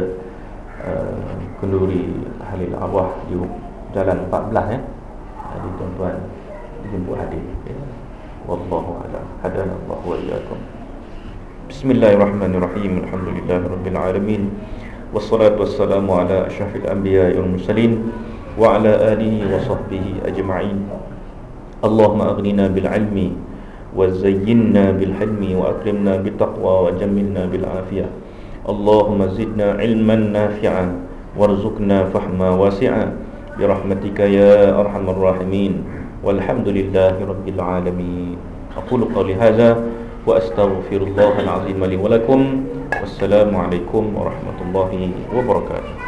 uh, kenduri halil arwah di jalan 14 ya. hadis tuan-tuan jumpa hadis ya. Wallahu ala Hadana Allah wa iyyakum. Bismillahirrahmanirrahim. Alhamdulillahirabbil alamin. Wassalatu wassalamu ala asyrafil anbiya'i wal mursalin wa ala alihi wa sahbihi ajma'in. Allahumma aghnina bil ilmi wa zayyinna bil hilmi wa akrimna وزينا taqwa wa jamilna bil afiyah Allahumma zidna ilman nafi'an warzuqna fahma wasi'an برحمتك يا أرحم الراحمين والحمد لله رب العالمين. أقول قولي هذا وأستغفر الله العظيم لي ولكم والسلام عليكم ورحمة الله وبركاته.